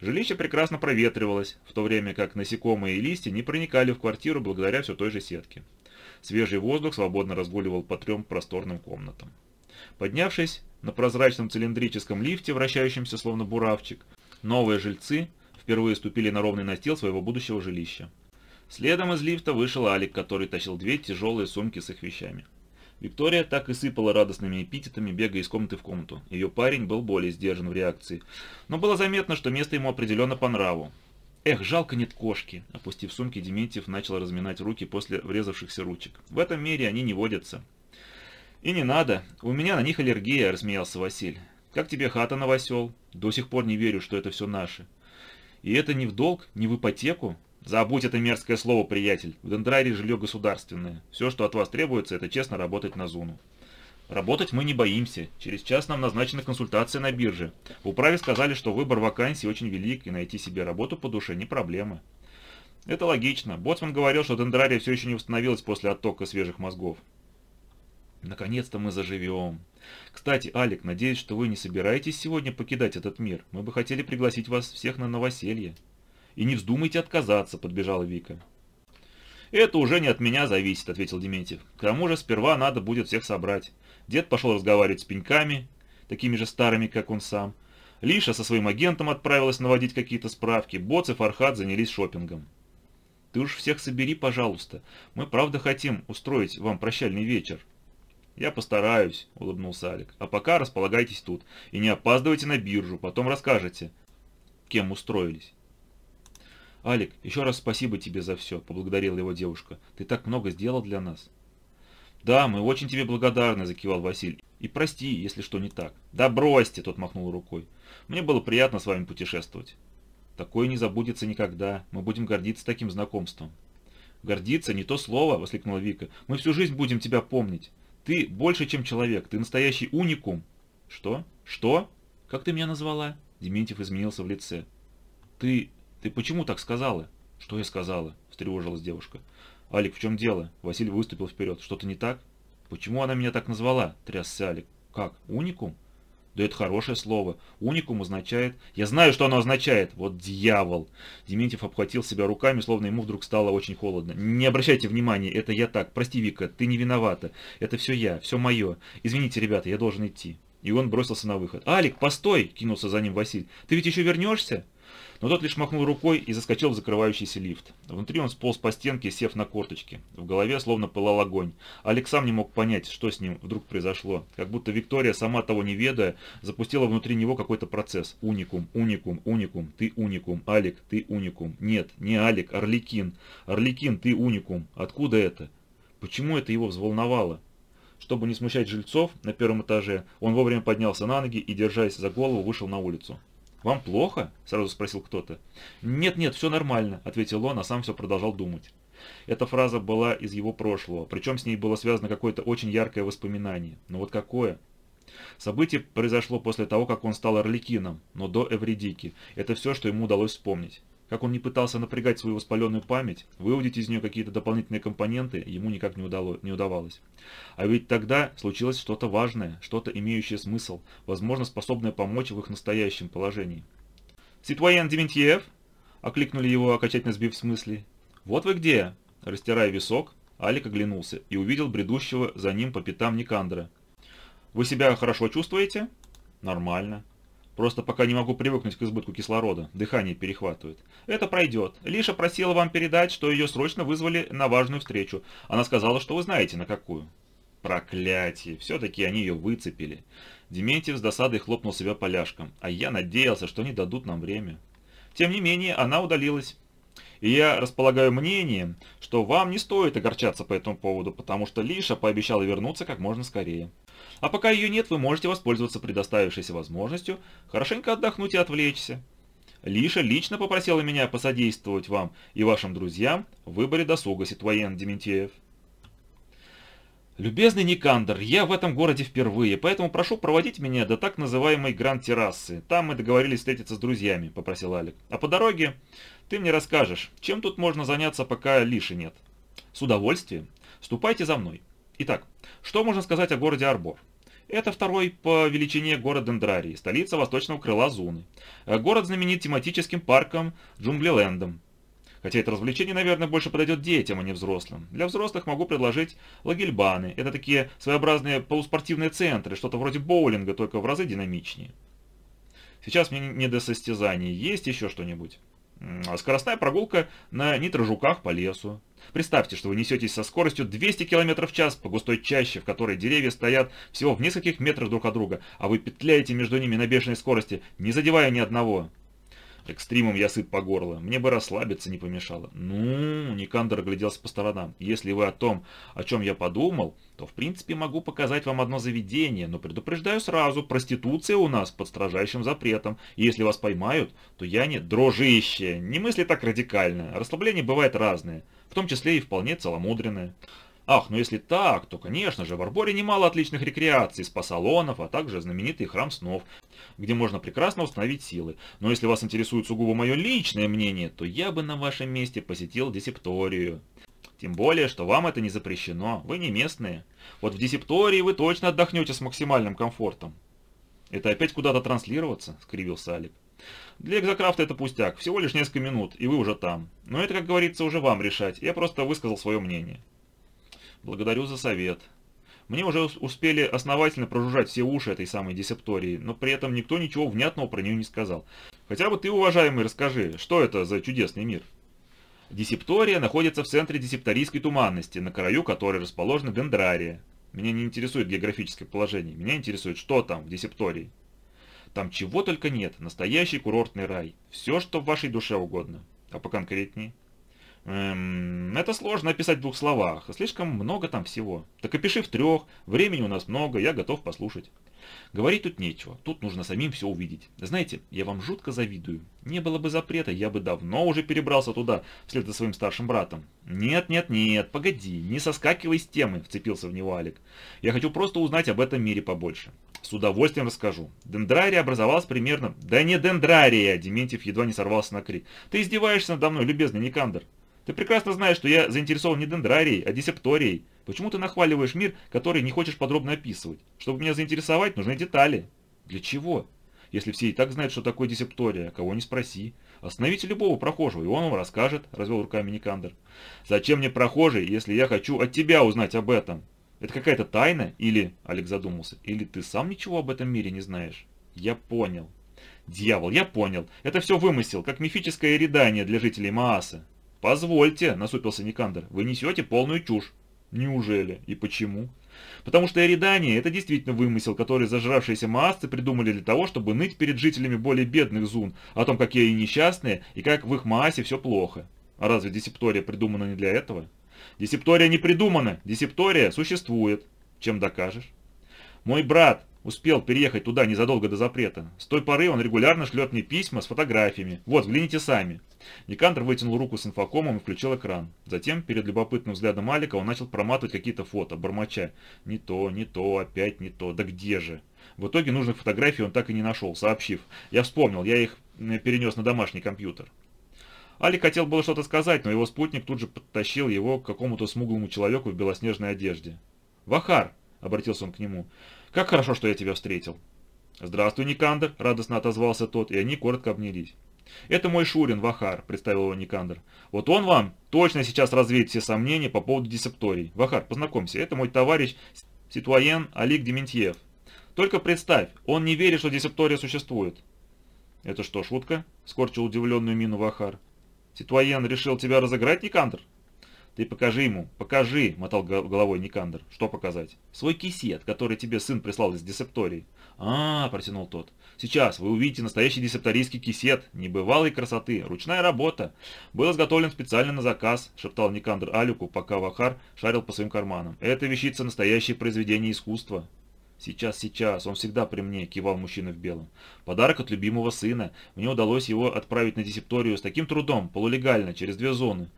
Жилище прекрасно проветривалось, в то время как насекомые и листья не проникали в квартиру благодаря все той же сетке. Свежий воздух свободно разгуливал по трем просторным комнатам. Поднявшись на прозрачном цилиндрическом лифте, вращающемся словно буравчик, новые жильцы впервые ступили на ровный настил своего будущего жилища. Следом из лифта вышел Алик, который тащил две тяжелые сумки с их вещами. Виктория так и сыпала радостными эпитетами, бегая из комнаты в комнату. Ее парень был более сдержан в реакции. Но было заметно, что место ему определенно по нраву. «Эх, жалко нет кошки!» Опустив сумки, Дементьев начал разминать руки после врезавшихся ручек. «В этом мире они не водятся». «И не надо. У меня на них аллергия», — рассмеялся Василь. «Как тебе хата, новосел? До сих пор не верю, что это все наше». «И это не в долг, не в ипотеку?» Забудь это мерзкое слово, приятель. В Дендрайре жилье государственное. Все, что от вас требуется, это честно работать на зону. Работать мы не боимся. Через час нам назначена консультация на бирже. В управе сказали, что выбор вакансий очень велик, и найти себе работу по душе не проблема. Это логично. Боцман говорил, что Дендрария все еще не восстановилась после оттока свежих мозгов. Наконец-то мы заживем. Кстати, Алик, надеюсь, что вы не собираетесь сегодня покидать этот мир. Мы бы хотели пригласить вас всех на новоселье. И не вздумайте отказаться, подбежала Вика. «Это уже не от меня зависит», — ответил Дементьев. «К тому же сперва надо будет всех собрать. Дед пошел разговаривать с пеньками, такими же старыми, как он сам. Лиша со своим агентом отправилась наводить какие-то справки. Боц и Фархад занялись шопингом. «Ты уж всех собери, пожалуйста. Мы правда хотим устроить вам прощальный вечер». «Я постараюсь», — улыбнулся Алик. «А пока располагайтесь тут. И не опаздывайте на биржу, потом расскажете, кем устроились». «Алик, еще раз спасибо тебе за все», — поблагодарила его девушка. «Ты так много сделал для нас». «Да, мы очень тебе благодарны», — закивал Василий. «И прости, если что не так». «Да бросьте», — тот махнул рукой. «Мне было приятно с вами путешествовать». «Такое не забудется никогда. Мы будем гордиться таким знакомством». «Гордиться не то слово», — воскликнула Вика. «Мы всю жизнь будем тебя помнить. Ты больше, чем человек. Ты настоящий уникум». «Что? Что? Как ты меня назвала?» Дементьев изменился в лице. «Ты «Ты почему так сказала?» «Что я сказала?» – встревожилась девушка. «Алик, в чем дело?» Василий выступил вперед. «Что-то не так?» «Почему она меня так назвала?» – трясся Алик. «Как? Уникум?» «Да это хорошее слово. Уникум означает...» «Я знаю, что оно означает!» «Вот дьявол!» Дементьев обхватил себя руками, словно ему вдруг стало очень холодно. «Не обращайте внимания, это я так. Прости, Вика, ты не виновата. Это все я, все мое. Извините, ребята, я должен идти». И он бросился на выход. «Алик, постой!» – кинулся за ним Василий. «Ты ведь еще вернешься?» Но тот лишь махнул рукой и заскочил в закрывающийся лифт. Внутри он сполз по стенке, сев на корточки. В голове словно пылал огонь. Алекс сам не мог понять, что с ним вдруг произошло. Как будто Виктория, сама того не ведая, запустила внутри него какой-то процесс. Уникум, уникум, уникум, ты уникум, Алик, ты уникум. Нет, не Алик, Орликин. Орликин, ты уникум. Откуда это? Почему это его взволновало? Чтобы не смущать жильцов на первом этаже, он вовремя поднялся на ноги и, держась за голову, вышел на улицу. «Вам плохо?» – сразу спросил кто-то. «Нет-нет, все нормально», – ответил он, а сам все продолжал думать. Эта фраза была из его прошлого, причем с ней было связано какое-то очень яркое воспоминание. Но вот какое? Событие произошло после того, как он стал Орликином, но до Эвредики. Это все, что ему удалось вспомнить. Как он не пытался напрягать свою воспаленную память, выудить из нее какие-то дополнительные компоненты ему никак не, удало, не удавалось. А ведь тогда случилось что-то важное, что-то имеющее смысл, возможно, способное помочь в их настоящем положении. «Ситуаен Дементьев!» – окликнули его, окончательно сбив с мысли. «Вот вы где!» – растирая висок, Алик оглянулся и увидел бредущего за ним по пятам Никандра. «Вы себя хорошо чувствуете?» «Нормально. Просто пока не могу привыкнуть к избытку кислорода, дыхание перехватывает. Это пройдет. Лиша просила вам передать, что ее срочно вызвали на важную встречу. Она сказала, что вы знаете, на какую». Проклятие! Все-таки они ее выцепили. Дементьев с досадой хлопнул себя поляшком, а я надеялся, что они дадут нам время. Тем не менее, она удалилась. И я располагаю мнением, что вам не стоит огорчаться по этому поводу, потому что Лиша пообещала вернуться как можно скорее. А пока ее нет, вы можете воспользоваться предоставившейся возможностью хорошенько отдохнуть и отвлечься. Лиша лично попросила меня посодействовать вам и вашим друзьям в выборе досуга, Ситуаен Дементьев. «Любезный Никандр, я в этом городе впервые, поэтому прошу проводить меня до так называемой Гранд-террасы. Там мы договорились встретиться с друзьями», — попросил Алик. «А по дороге ты мне расскажешь, чем тут можно заняться, пока Лиши нет». «С удовольствием. Ступайте за мной. Итак, что можно сказать о городе Арбор?» Это второй по величине город Дендрарии, столица восточного крыла Зуны. Город знаменит тематическим парком Джунглилендом, Хотя это развлечение, наверное, больше подойдет детям, а не взрослым. Для взрослых могу предложить лагельбаны. Это такие своеобразные полуспортивные центры, что-то вроде боулинга, только в разы динамичнее. Сейчас мне не до состязаний. Есть еще что-нибудь? Скоростная прогулка на нитрожуках по лесу. Представьте, что вы несетесь со скоростью 200 км в час по густой чаще, в которой деревья стоят всего в нескольких метрах друг от друга, а вы петляете между ними на бешеной скорости, не задевая ни одного. Экстримом я сыт по горло. Мне бы расслабиться не помешало. Ну, Никандр огляделся по сторонам. Если вы о том, о чем я подумал, то в принципе могу показать вам одно заведение, но предупреждаю сразу, проституция у нас под строжайшим запретом. И если вас поймают, то я не дрожище. Не мысли так радикально. Расслабление бывает разное, в том числе и вполне целомудренное. Ах, ну если так, то, конечно же, в Арборе немало отличных рекреаций, спа-салонов, а также знаменитый храм снов, где можно прекрасно установить силы. Но если вас интересует сугубо мое личное мнение, то я бы на вашем месте посетил десепторию. Тем более, что вам это не запрещено, вы не местные. Вот в десептории вы точно отдохнете с максимальным комфортом. Это опять куда-то транслироваться? скривился Алик. Для экзокрафта это пустяк, всего лишь несколько минут, и вы уже там. Но это, как говорится, уже вам решать, я просто высказал свое мнение. Благодарю за совет. Мне уже успели основательно прожужжать все уши этой самой десептории, но при этом никто ничего внятного про нее не сказал. Хотя бы ты, уважаемый, расскажи, что это за чудесный мир? Десептория находится в центре десепторийской туманности, на краю которой расположена Дендрария. Меня не интересует географическое положение, меня интересует, что там в Десептории. Там чего только нет, настоящий курортный рай. Все, что в вашей душе угодно. А поконкретнее? Эм, это сложно описать в двух словах, слишком много там всего. Так и пиши в трех, времени у нас много, я готов послушать. Говорить тут нечего, тут нужно самим все увидеть. Знаете, я вам жутко завидую. Не было бы запрета, я бы давно уже перебрался туда, вслед за своим старшим братом. Нет, нет, нет, погоди, не соскакивай с темы, вцепился в него Алик. Я хочу просто узнать об этом мире побольше. С удовольствием расскажу. Дендрария образовалась примерно... Да не дендрария! Дементьев едва не сорвался на крик. Ты издеваешься надо мной, любезный Никандр. Ты прекрасно знаешь, что я заинтересован не дендрарией, а десепторией. Почему ты нахваливаешь мир, который не хочешь подробно описывать? Чтобы меня заинтересовать, нужны детали. Для чего? Если все и так знают, что такое десептория, кого не спроси. Остановите любого прохожего, и он вам расскажет, развел руками Никандр. Зачем мне прохожий, если я хочу от тебя узнать об этом? Это какая-то тайна? Или, Олег задумался, или ты сам ничего об этом мире не знаешь? Я понял. Дьявол, я понял. Это все вымысел, как мифическое рядание для жителей Мааса. «Позвольте», — насупился Никандр, — «вы несете полную чушь». «Неужели? И почему?» «Потому что эридание – это действительно вымысел, который зажравшиеся маасцы придумали для того, чтобы ныть перед жителями более бедных зун о том, какие они несчастные и как в их маасе все плохо. А разве десептория придумана не для этого?» «Десептория не придумана, десептория существует. Чем докажешь?» «Мой брат Успел переехать туда незадолго до запрета. С той поры он регулярно шлет мне письма с фотографиями. Вот, взгляните сами. Никандр вытянул руку с инфокомом и включил экран. Затем, перед любопытным взглядом Алика, он начал проматывать какие-то фото, бормоча. Не то, не то, опять не то. Да где же? В итоге нужных фотографий он так и не нашел, сообщив. Я вспомнил, я их перенес на домашний компьютер. Алик хотел было что-то сказать, но его спутник тут же подтащил его к какому-то смуглому человеку в белоснежной одежде. «Вахар!» — обратился он к нему. Как хорошо, что я тебя встретил». «Здравствуй, Никандр», — радостно отозвался тот, и они коротко обнялись. «Это мой Шурин, Вахар», — представил его Никандр. «Вот он вам точно сейчас развеет все сомнения по поводу дисепторий. Вахар, познакомься, это мой товарищ Ситуаен Алик Дементьев. Только представь, он не верит, что дисептория существует». «Это что, шутка?» — скорчил удивленную мину Вахар. «Ситуаен решил тебя разыграть, Никандр?» «Ты покажи ему, покажи», — мотал головой Никандр. «Что показать?» «Свой кисет, который тебе сын прислал из дисептории». «А, — протянул тот, — сейчас вы увидите настоящий дисепторийский кисет, небывалой красоты, ручная работа. Был изготовлен специально на заказ», — шептал Никандр Алюку, пока Вахар шарил по своим карманам. «Это вещица настоящее произведение искусства». «Сейчас, сейчас, он всегда при мне», — кивал мужчина в белом. «Подарок от любимого сына. Мне удалось его отправить на дисепторию с таким трудом, полулегально, через две зоны».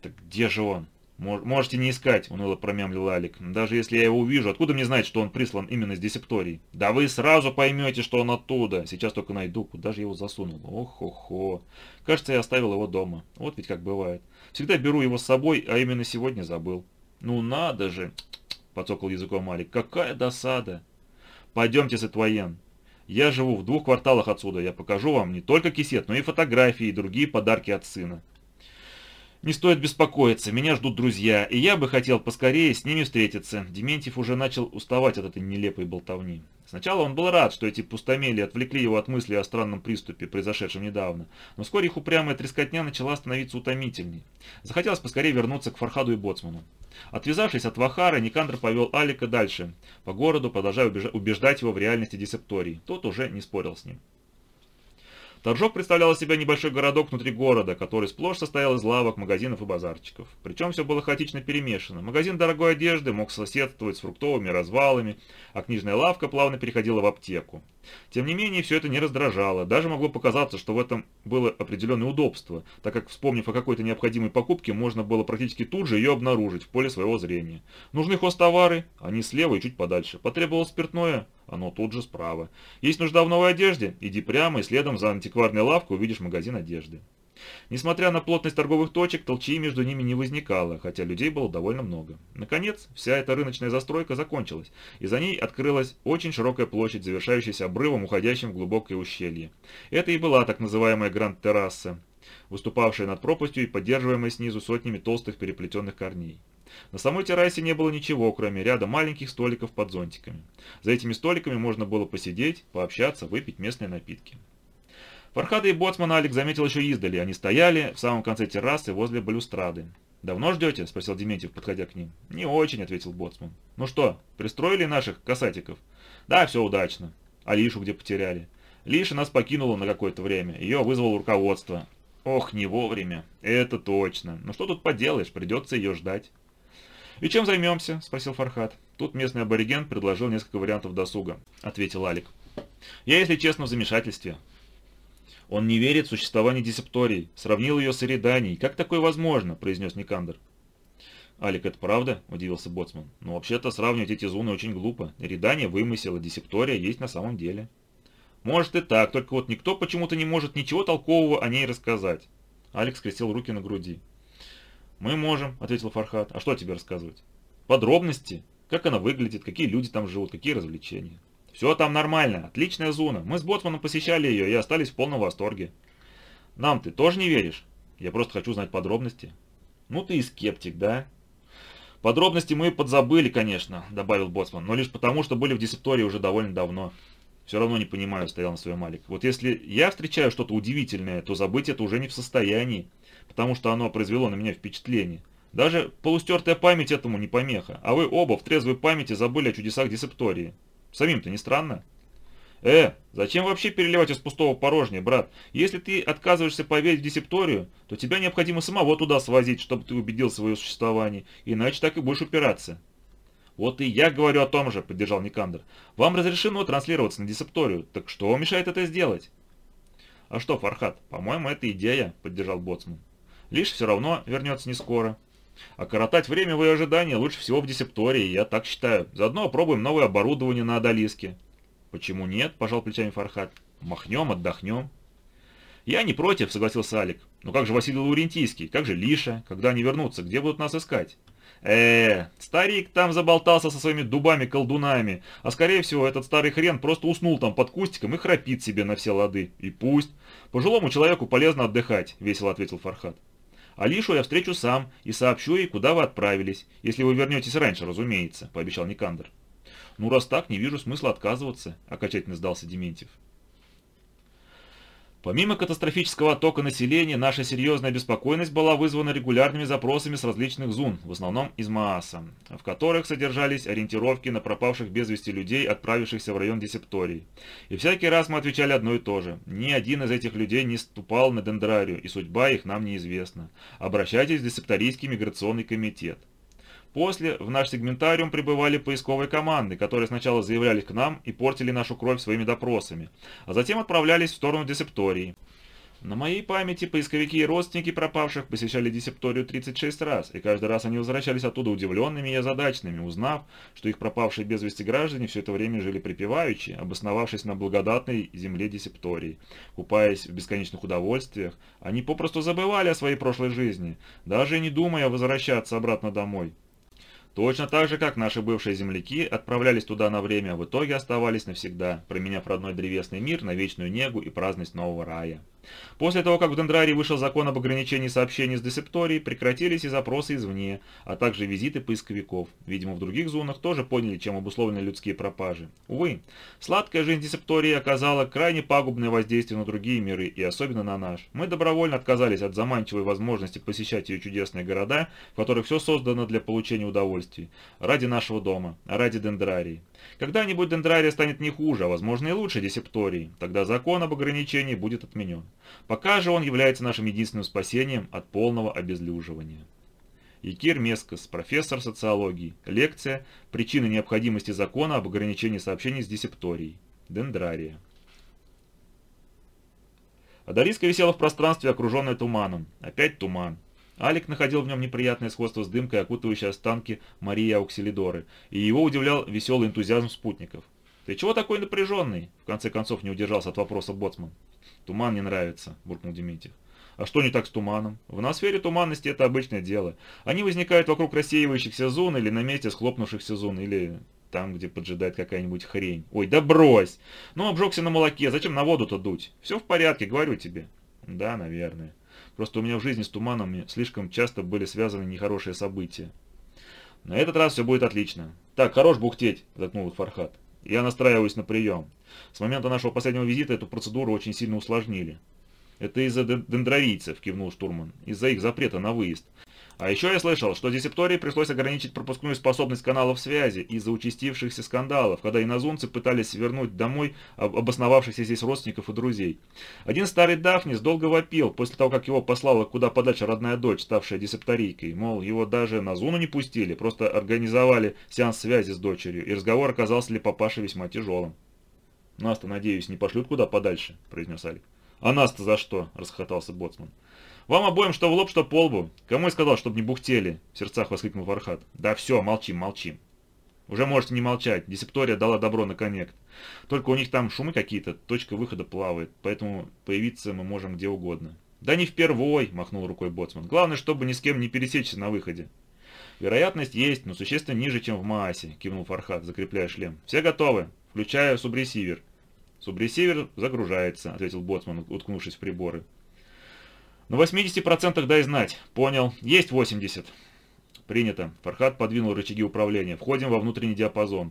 «Так где же он?» «Можете не искать», — уныло промямлил Алик. «Даже если я его увижу, откуда мне знать, что он прислан именно из дисептории?» «Да вы сразу поймете, что он оттуда. Сейчас только найду, куда же его засунул. Ох-хо-хо. Кажется, я оставил его дома. Вот ведь как бывает. Всегда беру его с собой, а именно сегодня забыл». «Ну надо же!» — подсокал языком Алик. «Какая досада!» «Пойдемте, Сатвоен. Я живу в двух кварталах отсюда. Я покажу вам не только кисет, но и фотографии и другие подарки от сына. Не стоит беспокоиться, меня ждут друзья, и я бы хотел поскорее с ними встретиться. Дементьев уже начал уставать от этой нелепой болтовни. Сначала он был рад, что эти пустомели отвлекли его от мысли о странном приступе, произошедшем недавно, но вскоре их упрямая трескотня начала становиться утомительней. Захотелось поскорее вернуться к Фархаду и Боцману. Отвязавшись от Вахара, Никандр повел Алика дальше, по городу, продолжая убеждать его в реальности дисептории. Тот уже не спорил с ним. Торжок представлял себя небольшой городок внутри города, который сплошь состоял из лавок, магазинов и базарчиков. Причем все было хаотично перемешано. Магазин дорогой одежды мог соседствовать с фруктовыми развалами, а книжная лавка плавно переходила в аптеку. Тем не менее, все это не раздражало. Даже могло показаться, что в этом было определенное удобство, так как, вспомнив о какой-то необходимой покупке, можно было практически тут же ее обнаружить в поле своего зрения. Нужны хостовары, они слева и чуть подальше. Потребовал спиртное, оно тут же справа. Есть нужда в новой одежде, иди прямо и следом за антикварной лавкой увидишь магазин одежды. Несмотря на плотность торговых точек, толчии между ними не возникало, хотя людей было довольно много. Наконец, вся эта рыночная застройка закончилась, и за ней открылась очень широкая площадь, завершающаяся обрывом, уходящим в глубокое ущелье. Это и была так называемая Гранд-терраса, выступавшая над пропастью и поддерживаемая снизу сотнями толстых переплетенных корней. На самой террасе не было ничего, кроме ряда маленьких столиков под зонтиками. За этими столиками можно было посидеть, пообщаться, выпить местные напитки. Фархада и Боцман Алик заметил еще издали. Они стояли в самом конце террасы возле балюстрады. «Давно ждете?» – спросил Дементьев, подходя к ним. «Не очень», – ответил Боцман. «Ну что, пристроили наших касатиков?» «Да, все удачно. А Лишу где потеряли?» «Лиша нас покинула на какое-то время. Ее вызвало руководство». «Ох, не вовремя. Это точно. Ну что тут поделаешь, придется ее ждать». «И чем займемся?» – спросил Фархад. Тут местный абориген предложил несколько вариантов досуга, – ответил Алик. «Я, если честно, в замешательстве. Он не верит в существование дисепторий. Сравнил ее с Ириданией. Как такое возможно? произнес Никандр. «Алик, это правда?» – удивился Боцман. «Но вообще-то сравнивать эти зоны очень глупо. Иридания вымысела, дисептория есть на самом деле». «Может и так, только вот никто почему-то не может ничего толкового о ней рассказать». Алекс скрестил руки на груди. «Мы можем», – ответил Фархат. «А что тебе рассказывать?» «Подробности. Как она выглядит, какие люди там живут, какие развлечения». Все там нормально, отличная зона. Мы с Ботманом посещали ее и остались в полном восторге. Нам ты тоже не веришь? Я просто хочу знать подробности. Ну ты и скептик, да? Подробности мы подзабыли, конечно, добавил Боцман, но лишь потому, что были в дисептории уже довольно давно. Все равно не понимаю, стоял на своем Малик. Вот если я встречаю что-то удивительное, то забыть это уже не в состоянии, потому что оно произвело на меня впечатление. Даже полустертая память этому не помеха, а вы оба в трезвой памяти забыли о чудесах дисептории. Самим-то не странно? Э, зачем вообще переливать из пустого порожнее, брат? Если ты отказываешься поверить в дисепторию, то тебя необходимо самого туда свозить, чтобы ты убедил в свое существование, иначе так и будешь упираться. Вот и я говорю о том же, поддержал Никандр. Вам разрешено транслироваться на дисепторию, так что мешает это сделать? А что, Фархат, по-моему, это идея, поддержал Боцман. Лишь все равно вернется не скоро. А коротать время в ее ожидании лучше всего в дисептории, я так считаю. Заодно опробуем новое оборудование на Адалиске. Почему нет, пожал плечами Фархат. Махнем, отдохнем. Я не против, согласился Алик. Но как же Василий Лаурентийский, как же Лиша, когда они вернутся, где будут нас искать? э старик там заболтался со своими дубами-колдунами, а скорее всего этот старый хрен просто уснул там под кустиком и храпит себе на все лады. И пусть. Пожилому человеку полезно отдыхать, весело ответил Фархат. Алишу я встречу сам и сообщу ей, куда вы отправились, если вы вернетесь раньше, разумеется, пообещал Никандр. Ну раз так, не вижу смысла отказываться, окончательно сдался Дементьев. Помимо катастрофического оттока населения, наша серьезная беспокойность была вызвана регулярными запросами с различных зун, в основном из Мааса, в которых содержались ориентировки на пропавших без вести людей, отправившихся в район десепторий. И всякий раз мы отвечали одно и то же. Ни один из этих людей не ступал на дендрарию, и судьба их нам неизвестна. Обращайтесь в десепторийский миграционный комитет. После в наш сегментариум прибывали поисковые команды, которые сначала заявлялись к нам и портили нашу кровь своими допросами, а затем отправлялись в сторону десептории. На моей памяти поисковики и родственники пропавших посещали десепторию 36 раз, и каждый раз они возвращались оттуда удивленными и озадаченными, узнав, что их пропавшие без вести граждане все это время жили припеваючи, обосновавшись на благодатной земле десептории. Купаясь в бесконечных удовольствиях, они попросту забывали о своей прошлой жизни, даже не думая возвращаться обратно домой. Точно так же, как наши бывшие земляки отправлялись туда на время, в итоге оставались навсегда, променяв родной древесный мир на вечную негу и праздность нового рая. После того, как в Дендрарии вышел закон об ограничении сообщений с десепторией, прекратились и запросы извне, а также визиты поисковиков. Видимо, в других зонах тоже поняли, чем обусловлены людские пропажи. Увы, сладкая жизнь десептории оказала крайне пагубное воздействие на другие миры и особенно на наш. Мы добровольно отказались от заманчивой возможности посещать ее чудесные города, в которых все создано для получения удовольствий, ради нашего дома, ради Дендрарии. Когда-нибудь дендрария станет не хуже, а возможно и лучше десептории. Тогда закон об ограничении будет отменен. Пока же он является нашим единственным спасением от полного обезлюживания. Якир Мескас, профессор социологии. Лекция «Причины необходимости закона об ограничении сообщений с десепторией». Дендрария. Адариска висела в пространстве, окруженное туманом. Опять туман. Алик находил в нем неприятное сходство с дымкой, окутывающей останки Марии Ауксилидоры, и его удивлял веселый энтузиазм спутников. «Ты чего такой напряженный?» В конце концов не удержался от вопроса Боцман. «Туман не нравится», — буркнул Дементьев. «А что не так с туманом? В ноосфере туманности это обычное дело. Они возникают вокруг рассеивающихся зон или на месте схлопнувшихся зон, или там, где поджидает какая-нибудь хрень. Ой, да брось! Ну, обжегся на молоке, зачем на воду-то дуть? Все в порядке, говорю тебе». «Да, наверное». Просто у меня в жизни с туманами слишком часто были связаны нехорошие события. На этот раз все будет отлично. Так, хорош бухтеть, заткнул Фархат. Я настраиваюсь на прием. С момента нашего последнего визита эту процедуру очень сильно усложнили. Это из-за дендрарийцев, кивнул штурман, из-за их запрета на выезд. А еще я слышал, что десептории пришлось ограничить пропускную способность каналов связи из-за участившихся скандалов, когда иноземцы пытались вернуть домой обосновавшихся здесь родственников и друзей. Один старый Дафнис долго вопил после того, как его послала куда подальше родная дочь, ставшая десепторийкой. Мол, его даже на зону не пустили, просто организовали сеанс связи с дочерью, и разговор оказался для папаши весьма тяжелым. «Нас-то, надеюсь, не пошлют куда подальше», — произнес Алик. «А нас-то за что?» — расхохотался Боцман. «Вам обоим что в лоб, что по лбу. Кому я сказал, чтобы не бухтели?» — в сердцах воскликнул Вархат. «Да все, молчим, молчим». «Уже можете не молчать. Десептория дала добро на коннект. Только у них там шумы какие-то, точка выхода плавает, поэтому появиться мы можем где угодно». «Да не впервой!» — махнул рукой Боцман. «Главное, чтобы ни с кем не пересечься на выходе». «Вероятность есть, но существенно ниже, чем в Маасе», — кивнул Фархат, закрепляя шлем. «Все готовы, включая субресивер». «Субресивер загружается», — ответил Боцман, уткнувшись в приборы. На 80% дай знать. Понял. Есть 80. Принято. Фархат подвинул рычаги управления. Входим во внутренний диапазон.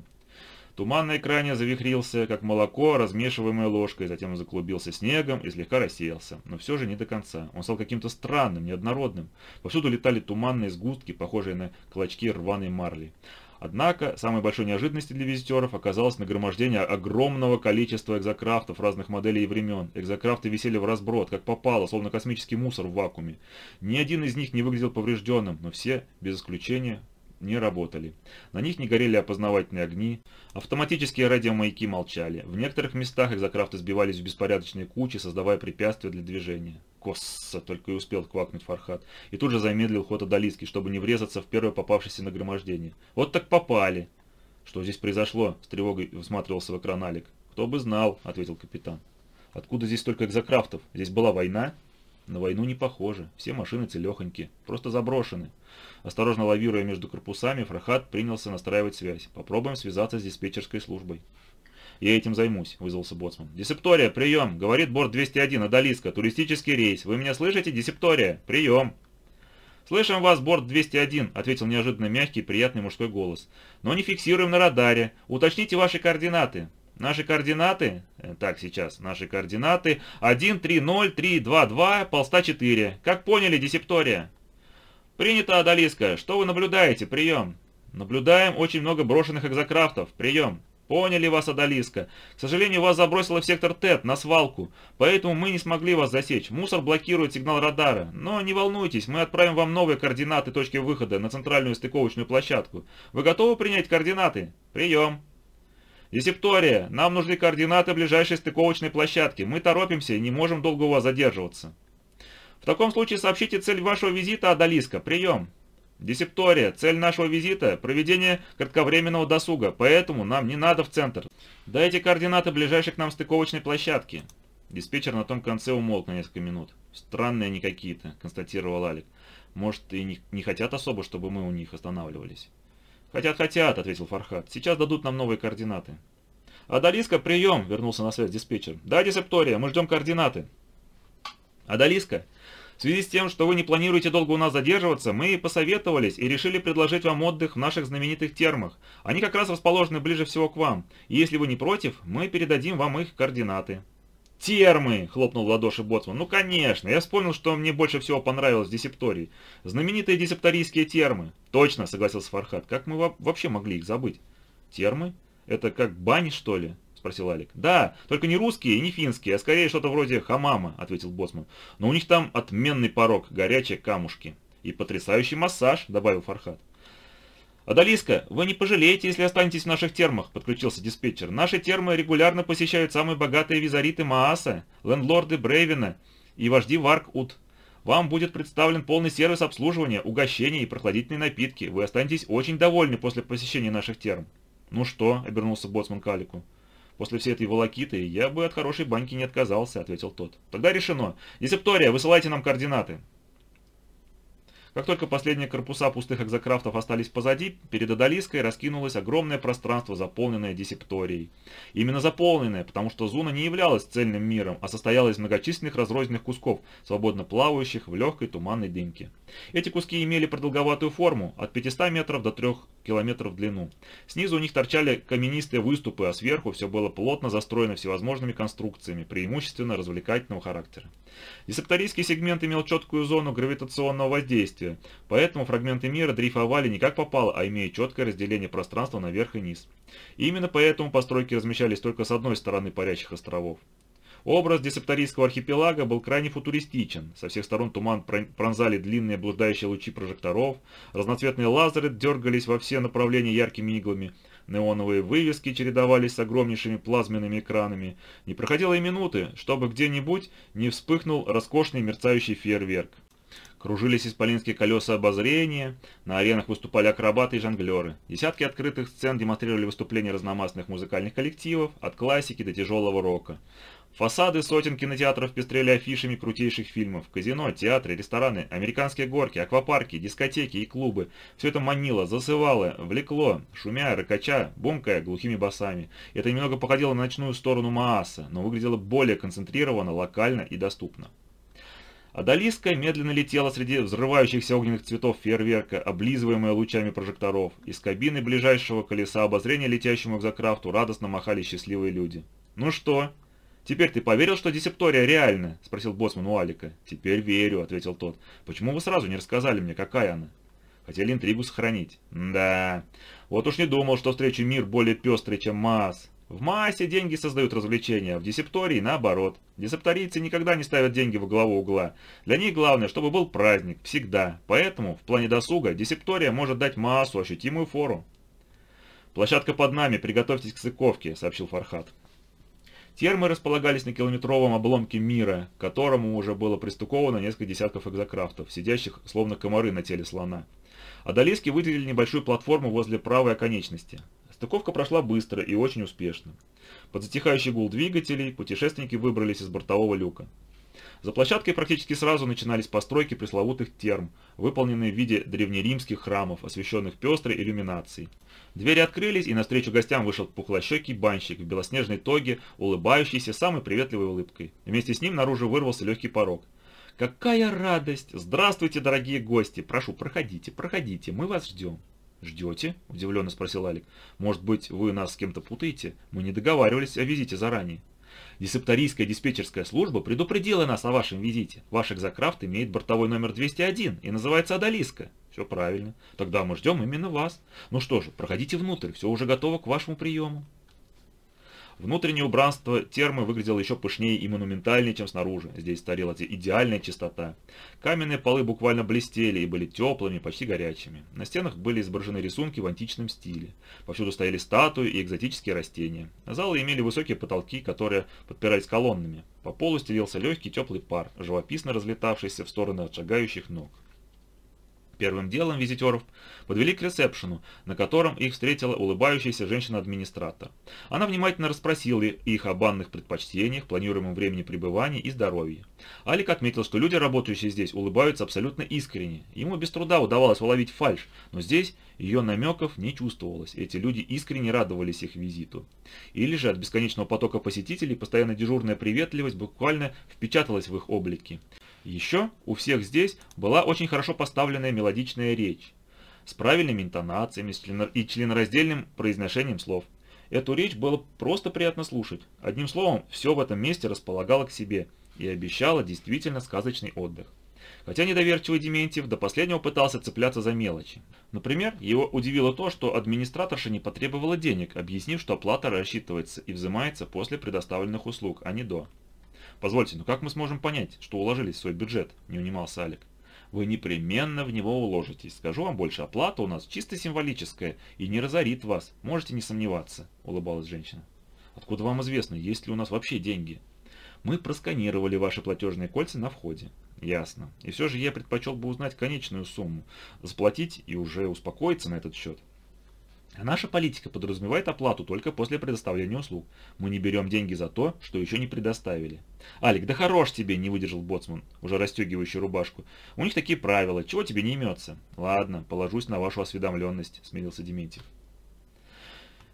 Туман на экране завихрился, как молоко, размешиваемое ложкой, затем заклубился снегом и слегка рассеялся. Но все же не до конца. Он стал каким-то странным, неоднородным. Повсюду летали туманные сгустки, похожие на клочки рваной марли. Однако, самой большой неожиданностью для визитеров оказалось нагромождение огромного количества экзокрафтов разных моделей и времен. Экзокрафты висели в разброд, как попало, словно космический мусор в вакууме. Ни один из них не выглядел поврежденным, но все, без исключения, не работали. На них не горели опознавательные огни, автоматические радиомаяки молчали. В некоторых местах экзокрафты сбивались в беспорядочные кучи, создавая препятствия для движения. «Косса!» — только и успел квакнуть Фархат. И тут же замедлил ход Адалиски, чтобы не врезаться в первое попавшееся нагромождение. «Вот так попали!» «Что здесь произошло?» — с тревогой всматривался в экран Алик. «Кто бы знал!» — ответил капитан. «Откуда здесь столько экзокрафтов? Здесь была война?» На войну не похоже, все машины целехоньки, просто заброшены. Осторожно лавируя между корпусами, Фрахат принялся настраивать связь. Попробуем связаться с диспетчерской службой. «Я этим займусь», — вызвался боцман. «Десептория, прием!» — говорит борт 201, Адалиска, туристический рейс. «Вы меня слышите? Десептория, прием!» «Слышим вас, борт 201», — ответил неожиданно мягкий, приятный мужской голос. «Но не фиксируем на радаре. Уточните ваши координаты». Наши координаты, э, так, сейчас, наши координаты 130322 полста 4. Как поняли, десептория? Принято, Адалиска. Что вы наблюдаете? Прием. Наблюдаем очень много брошенных экзокрафтов. Прием. Поняли вас, Адалиска. К сожалению, вас забросило в сектор ТЭТ, на свалку, поэтому мы не смогли вас засечь. Мусор блокирует сигнал радара. Но не волнуйтесь, мы отправим вам новые координаты точки выхода на центральную стыковочную площадку. Вы готовы принять координаты? Прием. «Десептория, нам нужны координаты ближайшей стыковочной площадки. Мы торопимся и не можем долго у вас задерживаться». «В таком случае сообщите цель вашего визита, Адалиска. Прием». «Десептория, цель нашего визита – проведение кратковременного досуга, поэтому нам не надо в центр. Дайте координаты ближайшей к нам стыковочной площадки». Диспетчер на том конце умолк на несколько минут. «Странные они какие-то», – констатировал Алик. «Может, и не, не хотят особо, чтобы мы у них останавливались?» «Хотят, хотят», — ответил Фархат. «Сейчас дадут нам новые координаты». «Адалиска, прием!» — вернулся на связь диспетчер. «Да, Десептория, мы ждем координаты». «Адалиска, в связи с тем, что вы не планируете долго у нас задерживаться, мы посоветовались и решили предложить вам отдых в наших знаменитых термах. Они как раз расположены ближе всего к вам. И если вы не против, мы передадим вам их координаты». «Термы!» — хлопнул в ладоши Боцман. «Ну, конечно! Я вспомнил, что мне больше всего понравилось в десептории. Знаменитые десепторийские термы!» «Точно!» — согласился Фархат. «Как мы вообще могли их забыть?» «Термы? Это как бани, что ли?» — спросил Алик. «Да, только не русские и не финские, а скорее что-то вроде хамама», — ответил Боцман. «Но у них там отменный порог, горячие камушки». «И потрясающий массаж», — добавил Фархат. «Адалиска, вы не пожалеете, если останетесь в наших термах», — подключился диспетчер. «Наши термы регулярно посещают самые богатые визариты Мааса, лендлорды Брейвена и вожди Варк-Ут. Вам будет представлен полный сервис обслуживания, угощения и прохладительные напитки. Вы останетесь очень довольны после посещения наших терм». «Ну что?» — обернулся боцман Калику. «После всей этой волокиты я бы от хорошей баньки не отказался», — ответил тот. «Тогда решено. Десептория, высылайте нам координаты». Как только последние корпуса пустых экзокрафтов остались позади, перед Адалиской раскинулось огромное пространство, заполненное десепторией. Именно заполненное, потому что Зуна не являлась цельным миром, а состояла из многочисленных разрозненных кусков, свободно плавающих в легкой туманной дымке. Эти куски имели продолговатую форму, от 500 метров до 3 километров в длину. Снизу у них торчали каменистые выступы, а сверху все было плотно застроено всевозможными конструкциями, преимущественно развлекательного характера. Десепторийский сегмент имел четкую зону гравитационного воздействия, поэтому фрагменты мира дрейфовали не как попало, а имея четкое разделение пространства наверх и низ. И именно поэтому постройки размещались только с одной стороны парящих островов. Образ десепторийского архипелага был крайне футуристичен. Со всех сторон туман пронзали длинные блуждающие лучи прожекторов, разноцветные лазеры дергались во все направления яркими иглами, неоновые вывески чередовались с огромнейшими плазменными экранами. Не проходило и минуты, чтобы где-нибудь не вспыхнул роскошный мерцающий фейерверк. Кружились исполинские колеса обозрения, на аренах выступали акробаты и жонглеры. Десятки открытых сцен демонстрировали выступления разномастных музыкальных коллективов, от классики до тяжелого рока. Фасады сотен кинотеатров пестрели афишами крутейших фильмов. Казино, театры, рестораны, американские горки, аквапарки, дискотеки и клубы. Все это манило, засывало, влекло, шумя, рыкача, бумкая глухими басами. Это немного походило на ночную сторону Мааса, но выглядело более концентрированно, локально и доступно. Адалиска медленно летела среди взрывающихся огненных цветов фейерверка, облизываемая лучами прожекторов. Из кабины ближайшего колеса обозрения летящему экзокрафту радостно махали счастливые люди. «Ну что?» «Теперь ты поверил, что десептория реальна?» – спросил боссман у Алика. «Теперь верю», – ответил тот. «Почему вы сразу не рассказали мне, какая она?» Хотели интригу сохранить. Да, вот уж не думал, что встречу мир более пестрый, чем Маас. В Маасе деньги создают развлечения, а в десептории наоборот. Десепторийцы никогда не ставят деньги во главу угла. Для них главное, чтобы был праздник, всегда. Поэтому в плане досуга десептория может дать Маасу ощутимую фору. «Площадка под нами, приготовьтесь к сыковке», — сообщил Фархат. Термы располагались на километровом обломке мира, которому уже было пристуковано несколько десятков экзокрафтов, сидящих словно комары на теле слона. Адалиски выделили небольшую платформу возле правой оконечности. Стыковка прошла быстро и очень успешно. Под затихающий гул двигателей путешественники выбрались из бортового люка. За площадкой практически сразу начинались постройки пресловутых терм, выполненные в виде древнеримских храмов, освещенных пестрой иллюминацией. Двери открылись, и навстречу гостям вышел пухлощекий банщик в белоснежной тоге, улыбающийся самой приветливой улыбкой. Вместе с ним наружу вырвался легкий порог. «Какая радость! Здравствуйте, дорогие гости! Прошу, проходите, проходите, мы вас ждем». «Ждете?» – удивленно спросил Алик. «Может быть, вы нас с кем-то путаете? Мы не договаривались о визите заранее». Десепторийская диспетчерская служба предупредила нас о вашем визите. Ваш экзокрафт имеет бортовой номер 201 и называется Адалиска. Все правильно. Тогда мы ждем именно вас. Ну что же, проходите внутрь, все уже готово к вашему приему. Внутреннее убранство термы выглядело еще пышнее и монументальнее, чем снаружи. Здесь царила идеальная чистота. Каменные полы буквально блестели и были теплыми, почти горячими. На стенах были изображены рисунки в античном стиле. Повсюду стояли статуи и экзотические растения. Залы имели высокие потолки, которые подпирались колоннами. По полу стелился легкий теплый пар, живописно разлетавшийся в стороны от шагающих ног. Первым делом визитеров подвели к ресепшену, на котором их встретила улыбающаяся женщина-администратор. Она внимательно расспросила их о банных предпочтениях, планируемом времени пребывания и здоровье. Алик отметил, что люди, работающие здесь, улыбаются абсолютно искренне. Ему без труда удавалось уловить фальшь, но здесь ее намеков не чувствовалось. Эти люди искренне радовались их визиту. Или же от бесконечного потока посетителей постоянно дежурная приветливость буквально впечаталась в их облики. Еще у всех здесь была очень хорошо поставленная мелодичная речь, с правильными интонациями и членораздельным произношением слов. Эту речь было просто приятно слушать. Одним словом, все в этом месте располагало к себе и обещало действительно сказочный отдых. Хотя недоверчивый Дементьев до последнего пытался цепляться за мелочи. Например, его удивило то, что администраторша не потребовала денег, объяснив, что оплата рассчитывается и взимается после предоставленных услуг, а не до. «Позвольте, но как мы сможем понять, что уложились в свой бюджет?» – не унимался Алик. «Вы непременно в него уложитесь. Скажу вам больше, оплата у нас чисто символическая и не разорит вас. Можете не сомневаться», – улыбалась женщина. «Откуда вам известно, есть ли у нас вообще деньги?» «Мы просканировали ваши платежные кольца на входе». «Ясно. И все же я предпочел бы узнать конечную сумму, заплатить и уже успокоиться на этот счет». Наша политика подразумевает оплату только после предоставления услуг. Мы не берем деньги за то, что еще не предоставили. Алик, да хорош тебе, не выдержал боцман, уже расстегивающий рубашку. У них такие правила, чего тебе не имется? Ладно, положусь на вашу осведомленность, смирился Дементьев.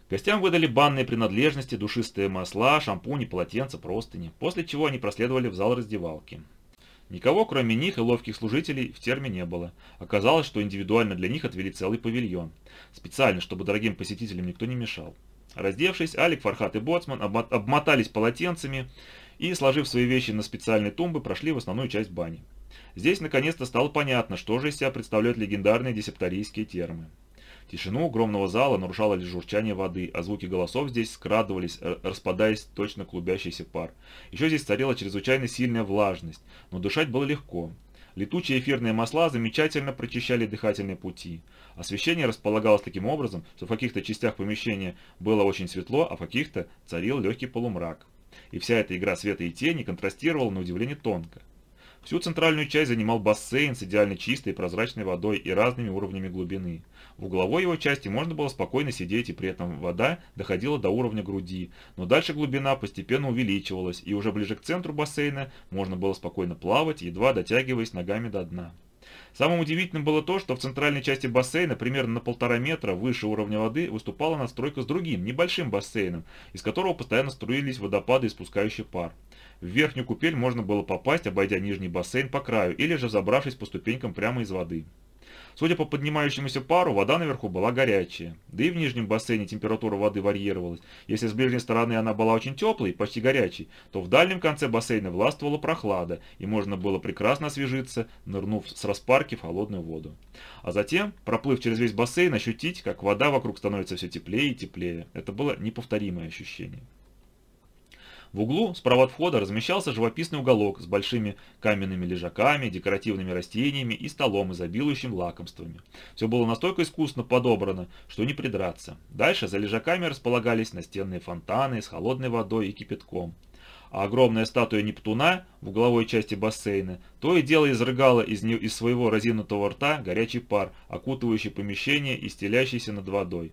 Гостям выдали банные принадлежности, душистые масла, шампуни, полотенца, простыни, после чего они проследовали в зал раздевалки. Никого, кроме них и ловких служителей, в терме не было. Оказалось, что индивидуально для них отвели целый павильон. Специально, чтобы дорогим посетителям никто не мешал. Раздевшись, Алик, Фархат и Боцман обмотались полотенцами и, сложив свои вещи на специальные тумбы, прошли в основную часть бани. Здесь наконец-то стало понятно, что же из себя представляют легендарные десепторийские термы. Тишину огромного зала нарушало лишь журчание воды, а звуки голосов здесь скрадывались, распадаясь точно клубящийся пар. Еще здесь царила чрезвычайно сильная влажность, но дышать было легко. Летучие эфирные масла замечательно прочищали дыхательные пути. Освещение располагалось таким образом, что в каких-то частях помещения было очень светло, а в каких-то царил легкий полумрак. И вся эта игра света и тени контрастировала на удивление тонко. Всю центральную часть занимал бассейн с идеально чистой и прозрачной водой и разными уровнями глубины. В угловой его части можно было спокойно сидеть, и при этом вода доходила до уровня груди, но дальше глубина постепенно увеличивалась, и уже ближе к центру бассейна можно было спокойно плавать, едва дотягиваясь ногами до дна. Самым удивительным было то, что в центральной части бассейна, примерно на полтора метра выше уровня воды, выступала настройка с другим, небольшим бассейном, из которого постоянно струились водопады, испускающие пар. В верхнюю купель можно было попасть, обойдя нижний бассейн по краю, или же забравшись по ступенькам прямо из воды. Судя по поднимающемуся пару, вода наверху была горячая. Да и в нижнем бассейне температура воды варьировалась. Если с ближней стороны она была очень теплой, почти горячей, то в дальнем конце бассейна властвовала прохлада, и можно было прекрасно освежиться, нырнув с распарки в холодную воду. А затем, проплыв через весь бассейн, ощутить, как вода вокруг становится все теплее и теплее. Это было неповторимое ощущение. В углу, справа от входа, размещался живописный уголок с большими каменными лежаками, декоративными растениями и столом, изобилующим лакомствами. Все было настолько искусно подобрано, что не придраться. Дальше за лежаками располагались настенные фонтаны с холодной водой и кипятком. А огромная статуя Нептуна в угловой части бассейна то и дело изрыгала из, не, из своего разинутого рта горячий пар, окутывающий помещение и стелящийся над водой.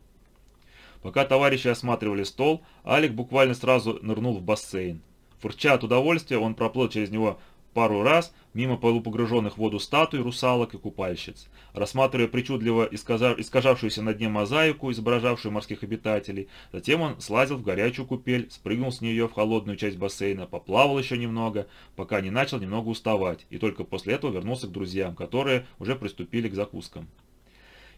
Пока товарищи осматривали стол, Алик буквально сразу нырнул в бассейн. Фурча от удовольствия, он проплыл через него пару раз мимо полупогруженных в воду статуй, русалок и купальщиц. Рассматривая причудливо искажавшуюся на дне мозаику, изображавшую морских обитателей, затем он слазил в горячую купель, спрыгнул с нее в холодную часть бассейна, поплавал еще немного, пока не начал немного уставать, и только после этого вернулся к друзьям, которые уже приступили к закускам.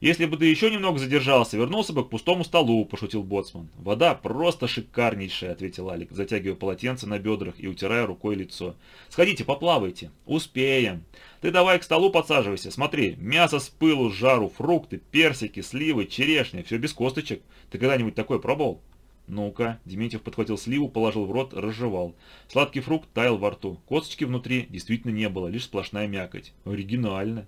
«Если бы ты еще немного задержался, вернулся бы к пустому столу», – пошутил Боцман. «Вода просто шикарнейшая», – ответил Алик, затягивая полотенце на бедрах и утирая рукой лицо. «Сходите, поплавайте». «Успеем. Ты давай к столу подсаживайся. Смотри, мясо с пылу, с жару, фрукты, персики, сливы, черешня, все без косточек. Ты когда-нибудь такое пробовал?» «Ну-ка», Дементьев подхватил сливу, положил в рот, разжевал. Сладкий фрукт таял во рту. Косточки внутри действительно не было, лишь сплошная мякоть. Оригинально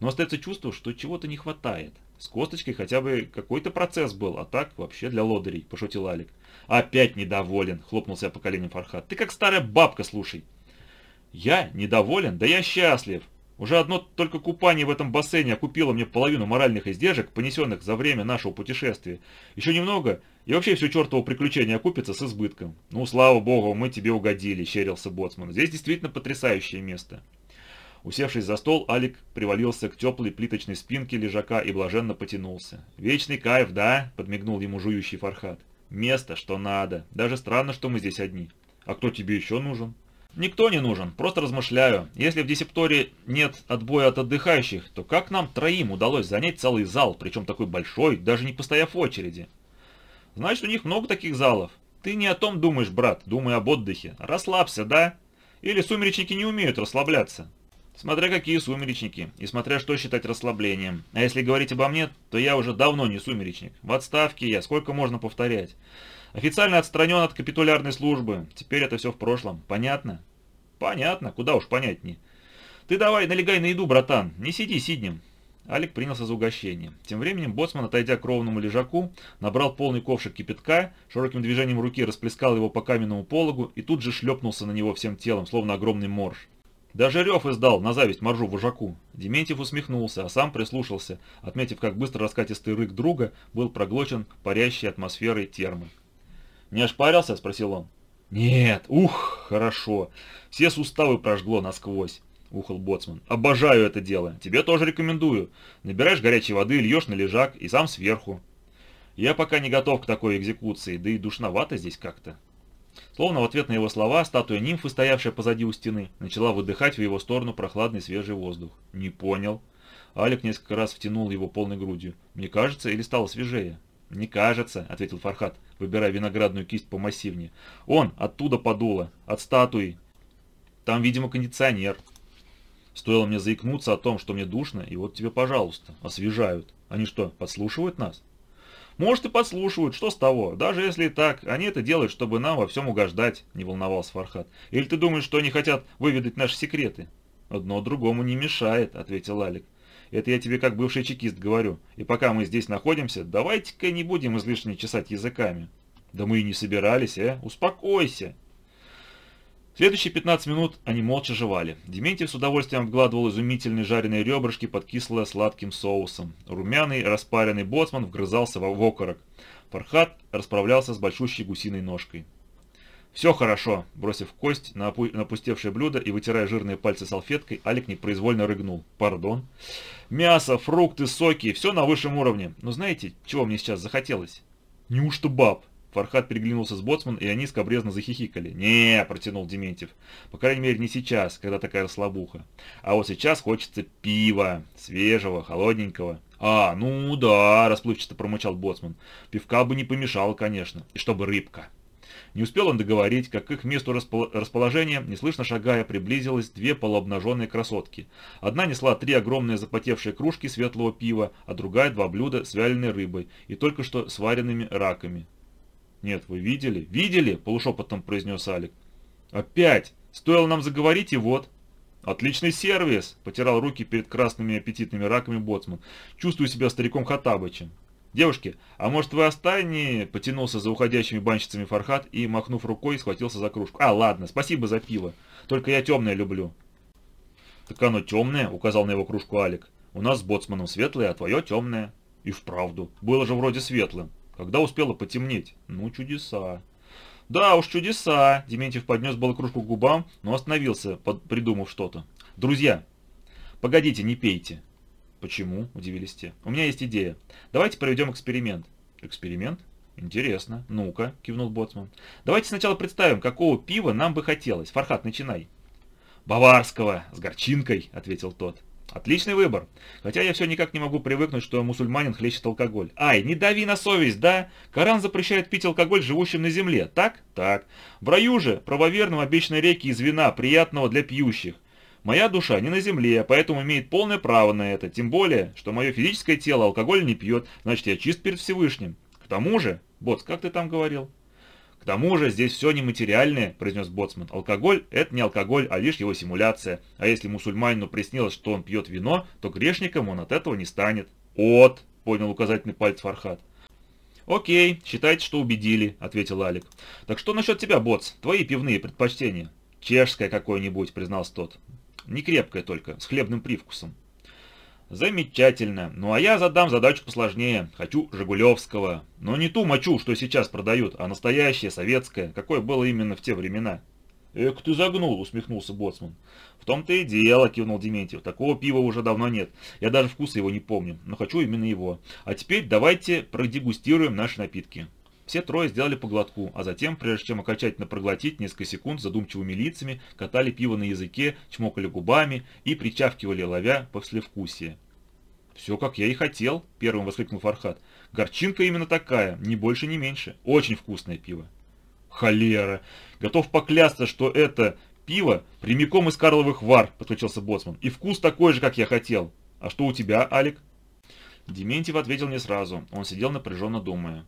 но остается чувство, что чего-то не хватает. С косточкой хотя бы какой-то процесс был, а так вообще для лодырей, пошутил Алик. Опять недоволен, хлопнулся по коленям Фархат. Ты как старая бабка, слушай. Я недоволен? Да я счастлив. Уже одно только купание в этом бассейне окупило мне половину моральных издержек, понесенных за время нашего путешествия. Еще немного, и вообще все чертово приключение окупится с избытком. Ну, слава богу, мы тебе угодили, щерился Боцман. Здесь действительно потрясающее место. Усевшись за стол, Алик привалился к теплой плиточной спинке лежака и блаженно потянулся. «Вечный кайф, да?» – подмигнул ему жующий Фархат. «Место, что надо. Даже странно, что мы здесь одни. А кто тебе еще нужен?» «Никто не нужен, просто размышляю. Если в Десепторе нет отбоя от отдыхающих, то как нам троим удалось занять целый зал, причем такой большой, даже не постояв в очереди?» «Значит, у них много таких залов. Ты не о том думаешь, брат, думай об отдыхе. Расслабься, да? Или сумеречники не умеют расслабляться?» Смотря какие сумеречники, и смотря что считать расслаблением. А если говорить обо мне, то я уже давно не сумеречник. В отставке я, сколько можно повторять. Официально отстранен от капитулярной службы. Теперь это все в прошлом. Понятно? Понятно, куда уж понятнее. Ты давай налегай на еду, братан, не сиди сиднем. Алик принялся за угощение. Тем временем боцман, отойдя к ровному лежаку, набрал полный ковшик кипятка, широким движением руки расплескал его по каменному пологу и тут же шлепнулся на него всем телом, словно огромный морж. Даже рев издал на зависть моржу вожаку. Дементьев усмехнулся, а сам прислушался, отметив, как быстро раскатистый рык друга был проглочен парящей атмосферой термы. «Не ошпарился?» – спросил он. «Нет, ух, хорошо. Все суставы прожгло насквозь», – ухал боцман. «Обожаю это дело. Тебе тоже рекомендую. Набираешь горячей воды, льешь на лежак и сам сверху. Я пока не готов к такой экзекуции, да и душновато здесь как-то». Словно в ответ на его слова, статуя нимфы, стоявшая позади у стены, начала выдыхать в его сторону прохладный свежий воздух. «Не понял». Алик несколько раз втянул его полной грудью. «Мне кажется, или стало свежее?» «Не кажется», — ответил Фархат, выбирая виноградную кисть помассивнее. «Он оттуда подуло, от статуи. Там, видимо, кондиционер». Стоило мне заикнуться о том, что мне душно, и вот тебе, пожалуйста, освежают. Они что, подслушивают нас? Может и подслушивают, что с того? Даже если и так, они это делают, чтобы нам во всем угождать, не волновался Фархат. Или ты думаешь, что они хотят выведать наши секреты? Одно другому не мешает, ответил Алик. Это я тебе как бывший чекист говорю. И пока мы здесь находимся, давайте-ка не будем излишне чесать языками. Да мы и не собирались, э? Успокойся. Следующие 15 минут они молча жевали. Дементьев с удовольствием обгладывал изумительные жареные ребрышки под кисло-сладким соусом. Румяный, распаренный боцман вгрызался в окорок. Фархат расправлялся с большущей гусиной ножкой. «Все хорошо», – бросив кость на опустевшее блюдо и вытирая жирные пальцы салфеткой, Алик непроизвольно рыгнул. «Пардон». «Мясо, фрукты, соки – все на высшем уровне. Но знаете, чего мне сейчас захотелось?» «Неужто баб?» Фархат переглянулся с боцман, и они скобрезно захихикали. «Не», — протянул Дементьев. «По крайней мере, не сейчас, когда такая слабуха. А вот сейчас хочется пива, свежего, холодненького». «А, ну да», — расплывчато промычал боцман. «Пивка бы не помешало, конечно. И чтобы рыбка». Не успел он договорить, как к их месту расположения, неслышно шагая, приблизилось две полуобнаженные красотки. Одна несла три огромные запотевшие кружки светлого пива, а другая два блюда с вяленой рыбой и только что сваренными раками. «Нет, вы видели? Видели?» – полушепотом произнес Алик. «Опять! Стоило нам заговорить, и вот!» «Отличный сервис!» – потирал руки перед красными аппетитными раками боцман. «Чувствую себя стариком Хатабычем». «Девушки, а может вы останете?» – потянулся за уходящими банщицами Фархат и, махнув рукой, схватился за кружку. «А, ладно, спасибо за пиво. Только я темное люблю». «Так оно темное», – указал на его кружку Алик. «У нас с боцманом светлое, а твое темное». «И вправду. Было же вроде светлым. Когда успело потемнеть? Ну, чудеса. «Да уж, чудеса!» Дементьев поднес было кружку к губам, но остановился, придумав что-то. «Друзья, погодите, не пейте!» «Почему?» – удивились те. «У меня есть идея. Давайте проведем эксперимент». «Эксперимент? Интересно. Ну-ка», – кивнул Боцман. «Давайте сначала представим, какого пива нам бы хотелось. Фархат, начинай». «Баварского, с горчинкой», – ответил тот. Отличный выбор. Хотя я все никак не могу привыкнуть, что мусульманин хлещет алкоголь. Ай, не дави на совесть, да? Коран запрещает пить алкоголь живущим на земле, так? Так. В раю же правоверным обещаны реки из вина, приятного для пьющих. Моя душа не на земле, поэтому имеет полное право на это, тем более, что мое физическое тело алкоголь не пьет, значит я чист перед Всевышним. К тому же, Боц, как ты там говорил? Тому же здесь все нематериальное, произнес Боцман. Алкоголь – это не алкоголь, а лишь его симуляция. А если мусульманину приснилось, что он пьет вино, то грешником он от этого не станет. От, понял указательный палец Фархат. «Окей, считайте, что убедили», — ответил Алик. «Так что насчет тебя, Боц? Твои пивные предпочтения?» «Чешское какое-нибудь», — признался тот. Не крепкое только, с хлебным привкусом. Замечательно. Ну а я задам задачу посложнее. Хочу Жигулевского. Но не ту мочу, что сейчас продают, а настоящее, советское, какое было именно в те времена. «Эк, ты загнул», — усмехнулся Боцман. «В том-то и дело», — кивнул Дементьев. «Такого пива уже давно нет. Я даже вкуса его не помню, но хочу именно его. А теперь давайте продегустируем наши напитки». Все трое сделали по глотку, а затем, прежде чем окончательно проглотить, несколько секунд задумчивыми лицами катали пиво на языке, чмокали губами и причавкивали, ловя послевкусие. «Все, как я и хотел», — первым воскликнул Фархат. «Горчинка именно такая, ни больше, ни меньше. Очень вкусное пиво». «Холера! Готов поклясться, что это пиво прямиком из Карловых Вар», — подключился Боцман. «И вкус такой же, как я хотел. А что у тебя, Алик?» Дементьев ответил не сразу. Он сидел напряженно думая.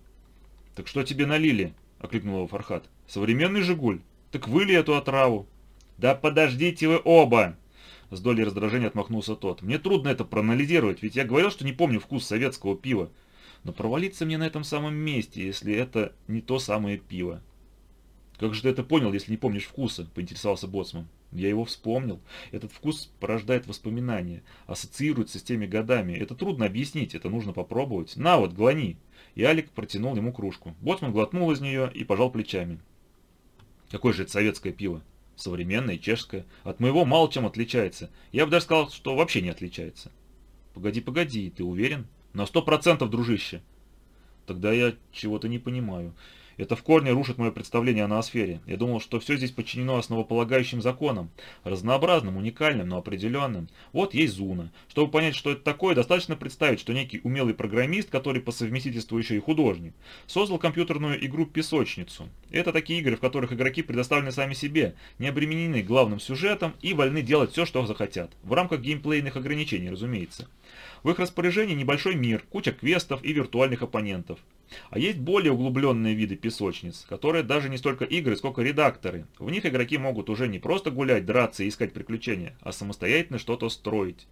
«Так что тебе налили?» — окликнул его Фархат. «Современный «Жигуль»? Так выли эту отраву». «Да подождите вы оба!» С долей раздражения отмахнулся тот. «Мне трудно это проанализировать, ведь я говорил, что не помню вкус советского пива. Но провалиться мне на этом самом месте, если это не то самое пиво». «Как же ты это понял, если не помнишь вкуса?» – поинтересовался Боцман. «Я его вспомнил. Этот вкус порождает воспоминания, ассоциируется с теми годами. Это трудно объяснить, это нужно попробовать. На вот, глони!» И Алик протянул ему кружку. Боцман глотнул из нее и пожал плечами. Какое же это советское пиво? Современное, чешское. От моего мало чем отличается. Я бы даже сказал, что вообще не отличается. Погоди, погоди, ты уверен? На сто процентов, дружище. Тогда я чего-то не понимаю. Это в корне рушит мое представление о ноосфере. Я думал, что все здесь подчинено основополагающим законам. Разнообразным, уникальным, но определенным. Вот есть Зуна. Чтобы понять, что это такое, достаточно представить, что некий умелый программист, который по совместительству еще и художник, создал компьютерную игру «Песочницу». Это такие игры, в которых игроки предоставлены сами себе, не обременены главным сюжетом и вольны делать все, что захотят. В рамках геймплейных ограничений, разумеется. В их распоряжении небольшой мир, куча квестов и виртуальных оппонентов. А есть более углубленные виды песочниц, которые даже не столько игры, сколько редакторы. В них игроки могут уже не просто гулять, драться и искать приключения, а самостоятельно что-то строить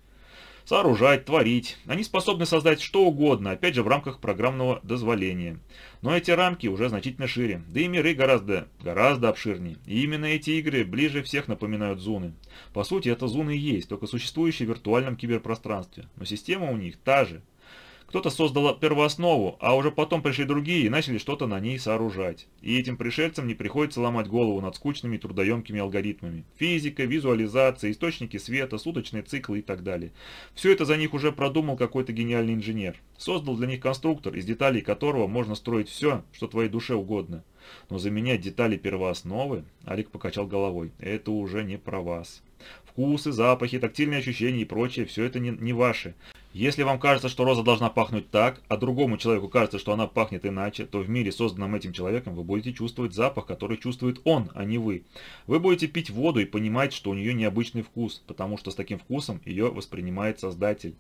сооружать, творить. Они способны создать что угодно, опять же в рамках программного дозволения. Но эти рамки уже значительно шире, да и миры гораздо, гораздо обширнее. И именно эти игры ближе всех напоминают зоны. По сути, это зоны и есть, только существующие в виртуальном киберпространстве. Но система у них та же. Кто-то создал первооснову, а уже потом пришли другие и начали что-то на ней сооружать. И этим пришельцам не приходится ломать голову над скучными трудоемкими алгоритмами. Физика, визуализация, источники света, суточные циклы и так далее. Все это за них уже продумал какой-то гениальный инженер. Создал для них конструктор, из деталей которого можно строить все, что твоей душе угодно. Но заменять детали первоосновы, Алик покачал головой, это уже не про вас. Вкусы, запахи, тактильные ощущения и прочее, все это не, не ваше. Если вам кажется, что роза должна пахнуть так, а другому человеку кажется, что она пахнет иначе, то в мире, созданном этим человеком, вы будете чувствовать запах, который чувствует он, а не вы. Вы будете пить воду и понимать, что у нее необычный вкус, потому что с таким вкусом ее воспринимает Создатель.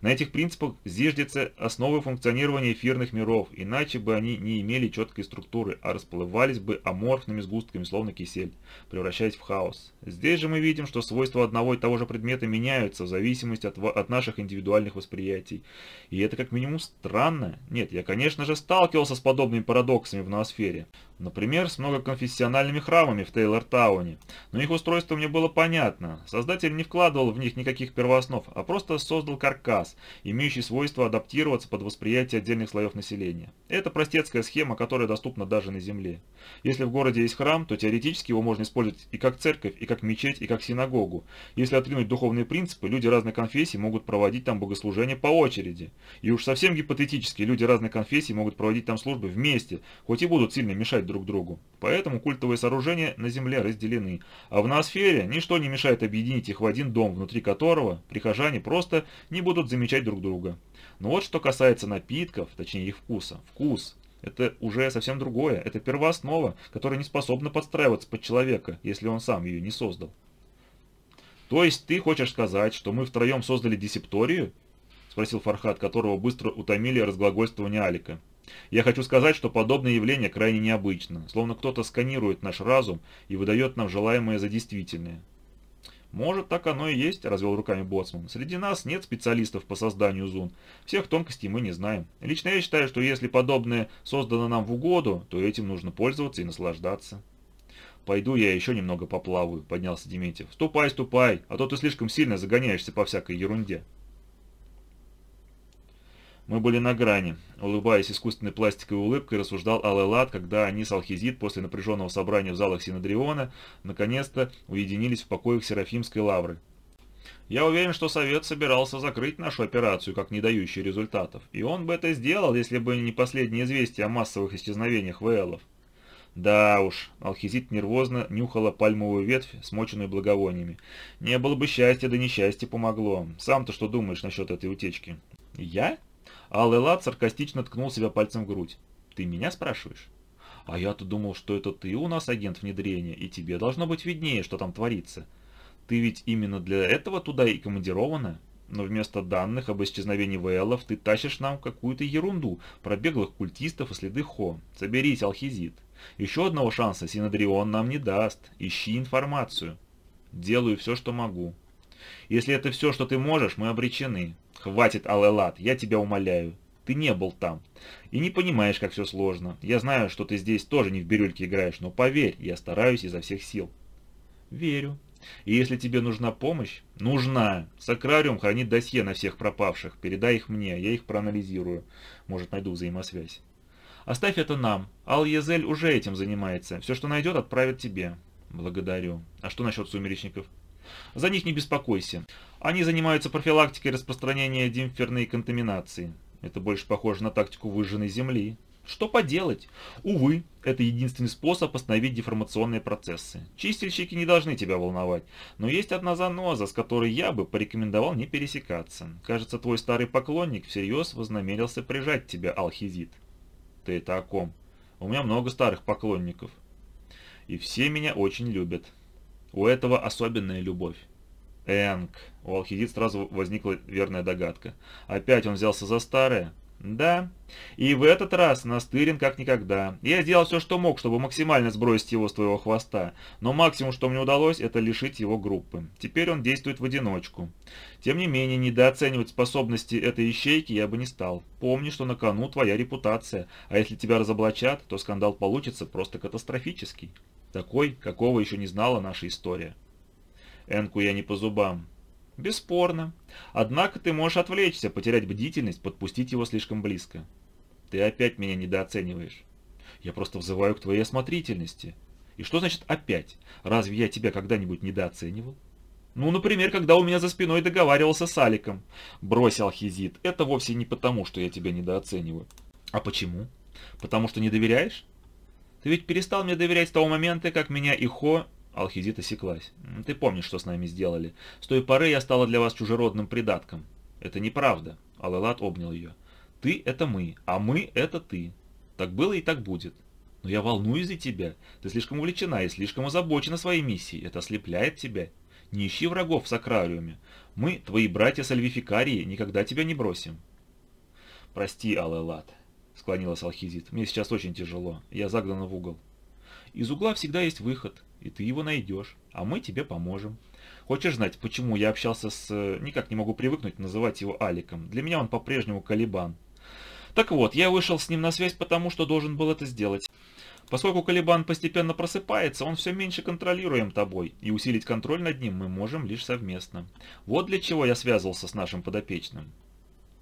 На этих принципах зиждется основы функционирования эфирных миров, иначе бы они не имели четкой структуры, а расплывались бы аморфными сгустками, словно кисель, превращаясь в хаос. Здесь же мы видим, что свойства одного и того же предмета меняются в зависимости от, от наших индивидуальных восприятий. И это как минимум странно. Нет, я конечно же сталкивался с подобными парадоксами в ноосфере, Например, с многоконфессиональными храмами в Тейлор-Тауне. Но их устройство мне было понятно. Создатель не вкладывал в них никаких первооснов, а просто создал каркас, имеющий свойство адаптироваться под восприятие отдельных слоев населения. Это простецкая схема, которая доступна даже на Земле. Если в городе есть храм, то теоретически его можно использовать и как церковь, и как мечеть, и как синагогу. Если отринуть духовные принципы, люди разных конфессий могут проводить там богослужения по очереди. И уж совсем гипотетически, люди разных конфессий могут проводить там службы вместе, хоть и будут сильно мешать друг другу. Поэтому культовые сооружения на Земле разделены, а в ноосфере ничто не мешает объединить их в один дом, внутри которого прихожане просто не будут замечать друг друга. Но вот что касается напитков, точнее их вкуса. Вкус – это уже совсем другое, это первооснова, которая не способна подстраиваться под человека, если он сам ее не создал. То есть ты хочешь сказать, что мы втроем создали дисепторию? Спросил Фархат, которого быстро утомили разглагольствования Алика. Я хочу сказать, что подобное явление крайне необычно, словно кто-то сканирует наш разум и выдает нам желаемое за действительное. «Может, так оно и есть», – развел руками Боцман. «Среди нас нет специалистов по созданию зун. Всех тонкостей мы не знаем. Лично я считаю, что если подобное создано нам в угоду, то этим нужно пользоваться и наслаждаться». «Пойду я еще немного поплаваю», – поднялся Дементьев. «Ступай, ступай, а то ты слишком сильно загоняешься по всякой ерунде». Мы были на грани. Улыбаясь искусственной пластиковой улыбкой, рассуждал Алэлат, когда они с Алхизит после напряженного собрания в залах Синодриона наконец-то уединились в покоях Серафимской лавры. Я уверен, что Совет собирался закрыть нашу операцию как не дающую результатов, и он бы это сделал, если бы не последние известия о массовых исчезновениях ВЛов. Да уж, Алхизит нервозно нюхала пальмовую ветвь, смоченную благовониями. Не было бы счастья, да несчастье помогло. Сам-то что думаешь насчет этой утечки? Я? Ал-Элат саркастично ткнул себя пальцем в грудь. «Ты меня спрашиваешь?» «А я-то думал, что это ты у нас агент внедрения, и тебе должно быть виднее, что там творится. Ты ведь именно для этого туда и командирована. Но вместо данных об исчезновении ВЛов ты тащишь нам какую-то ерунду про беглых культистов и следы Хо. Соберись, Алхизит. Еще одного шанса Синодрион нам не даст. Ищи информацию. Делаю все, что могу. Если это все, что ты можешь, мы обречены. «Хватит, Алэлат, я тебя умоляю. Ты не был там. И не понимаешь, как все сложно. Я знаю, что ты здесь тоже не в бирюльке играешь, но поверь, я стараюсь изо всех сил». «Верю. И если тебе нужна помощь...» «Нужна. Сакрариум хранит досье на всех пропавших. Передай их мне, я их проанализирую. Может, найду взаимосвязь». «Оставь это нам. Ал-Езель уже этим занимается. Все, что найдет, отправит тебе». «Благодарю. А что насчет сумеречников?» За них не беспокойся. Они занимаются профилактикой распространения димферной контаминации. Это больше похоже на тактику выжженной земли. Что поделать? Увы, это единственный способ остановить деформационные процессы. Чистильщики не должны тебя волновать, но есть одна заноза, с которой я бы порекомендовал не пересекаться. Кажется, твой старый поклонник всерьез вознамерился прижать тебя, Алхизит. Ты это о ком? У меня много старых поклонников. И все меня очень любят. У этого особенная любовь. Энг. У Алхидит сразу возникла верная догадка. Опять он взялся за старое? Да. И в этот раз настырен как никогда. Я сделал все, что мог, чтобы максимально сбросить его с твоего хвоста. Но максимум, что мне удалось, это лишить его группы. Теперь он действует в одиночку. Тем не менее, недооценивать способности этой ищейки я бы не стал. Помни, что на кону твоя репутация. А если тебя разоблачат, то скандал получится просто катастрофический. Такой, какого еще не знала наша история. Энку я не по зубам. Бесспорно. Однако ты можешь отвлечься, потерять бдительность, подпустить его слишком близко. Ты опять меня недооцениваешь. Я просто взываю к твоей осмотрительности. И что значит опять? Разве я тебя когда-нибудь недооценивал? Ну, например, когда у меня за спиной договаривался с Аликом. Бросил Алхизит. Это вовсе не потому, что я тебя недооцениваю. А почему? Потому что не доверяешь? Ты ведь перестал мне доверять с того момента, как меня и Хо...» Алхизит осеклась. «Ты помнишь, что с нами сделали. С той поры я стала для вас чужеродным придатком». «Это неправда», — Алэлат обнял ее. «Ты — это мы, а мы — это ты. Так было и так будет. Но я волнуюсь за тебя. Ты слишком увлечена и слишком озабочена своей миссией. Это ослепляет тебя. Не ищи врагов в Сакрариуме. Мы, твои братья Сальвификарии, никогда тебя не бросим». «Прости, Алэлат», — склонилась Алхизит. «Мне сейчас очень тяжело. Я загнана в угол». «Из угла всегда есть выход, и ты его найдешь, а мы тебе поможем. Хочешь знать, почему я общался с... Никак не могу привыкнуть называть его Аликом. Для меня он по-прежнему Калибан. Так вот, я вышел с ним на связь потому, что должен был это сделать. Поскольку Калибан постепенно просыпается, он все меньше контролируем тобой, и усилить контроль над ним мы можем лишь совместно. Вот для чего я связывался с нашим подопечным.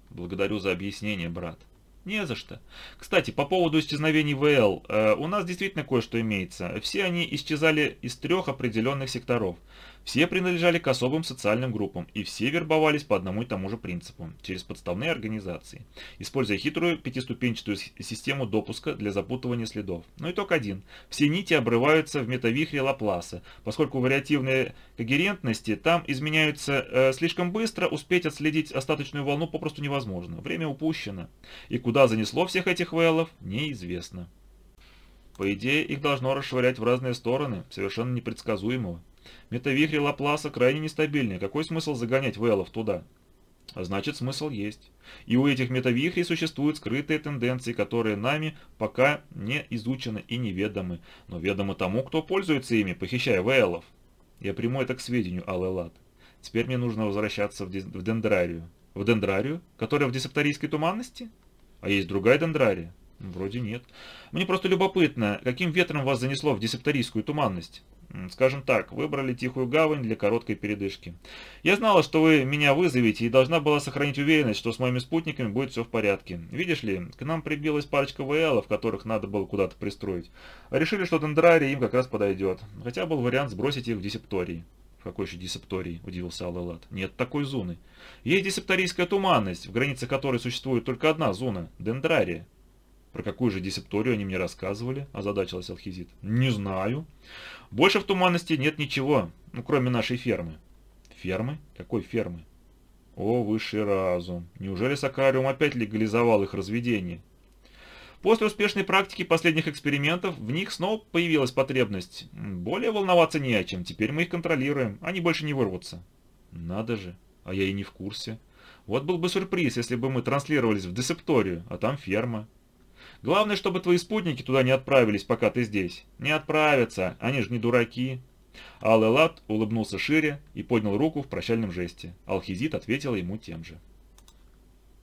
Благодарю за объяснение, брат. Не за что. Кстати, по поводу исчезновений ВЛ, э, у нас действительно кое-что имеется. Все они исчезали из трех определенных секторов. Все принадлежали к особым социальным группам, и все вербовались по одному и тому же принципу, через подставные организации, используя хитрую пятиступенчатую систему допуска для запутывания следов. Но итог один. Все нити обрываются в метавихре Лапласа, поскольку вариативные когерентности там изменяются э, слишком быстро, успеть отследить остаточную волну попросту невозможно. Время упущено. И куда занесло всех этих вэлов, неизвестно. По идее, их должно расшвырять в разные стороны, совершенно непредсказуемого. Метавихри Лапласа крайне нестабильны. Какой смысл загонять Вэллов туда? А значит, смысл есть. И у этих метавихрей существуют скрытые тенденции, которые нами пока не изучены и неведомы, но ведомы тому, кто пользуется ими, похищая Вэллов. Я приму это к сведению, Алэлат. Теперь мне нужно возвращаться в, в Дендрарию. В Дендрарию? Которая в десепторийской туманности? А есть другая Дендрария? Вроде нет. Мне просто любопытно, каким ветром вас занесло в десепторийскую туманность? Скажем так, выбрали тихую гавань для короткой передышки. Я знала, что вы меня вызовете и должна была сохранить уверенность, что с моими спутниками будет все в порядке. Видишь ли, к нам прибилась парочка ВЛов, которых надо было куда-то пристроить. Решили, что Дендрария им как раз подойдет. Хотя был вариант сбросить их в десептории. В какой еще десептории? Удивился Аллелат. Нет такой зоны. Есть десепторийская туманность, в границах которой существует только одна зона – Дендрария. Про какую же десепторию они мне рассказывали? Озадачилась Алхизит. Не знаю. Больше в туманности нет ничего, ну кроме нашей фермы. Фермы? Какой фермы? О, высший разум. Неужели Сакариум опять легализовал их разведение? После успешной практики последних экспериментов в них снова появилась потребность. Более волноваться не о чем, теперь мы их контролируем, они больше не вырвутся. Надо же, а я и не в курсе. Вот был бы сюрприз, если бы мы транслировались в десепторию, а там ферма. Главное, чтобы твои спутники туда не отправились, пока ты здесь. Не отправятся, они же не дураки. Ал-Элат улыбнулся шире и поднял руку в прощальном жесте. Алхизит ответил ему тем же.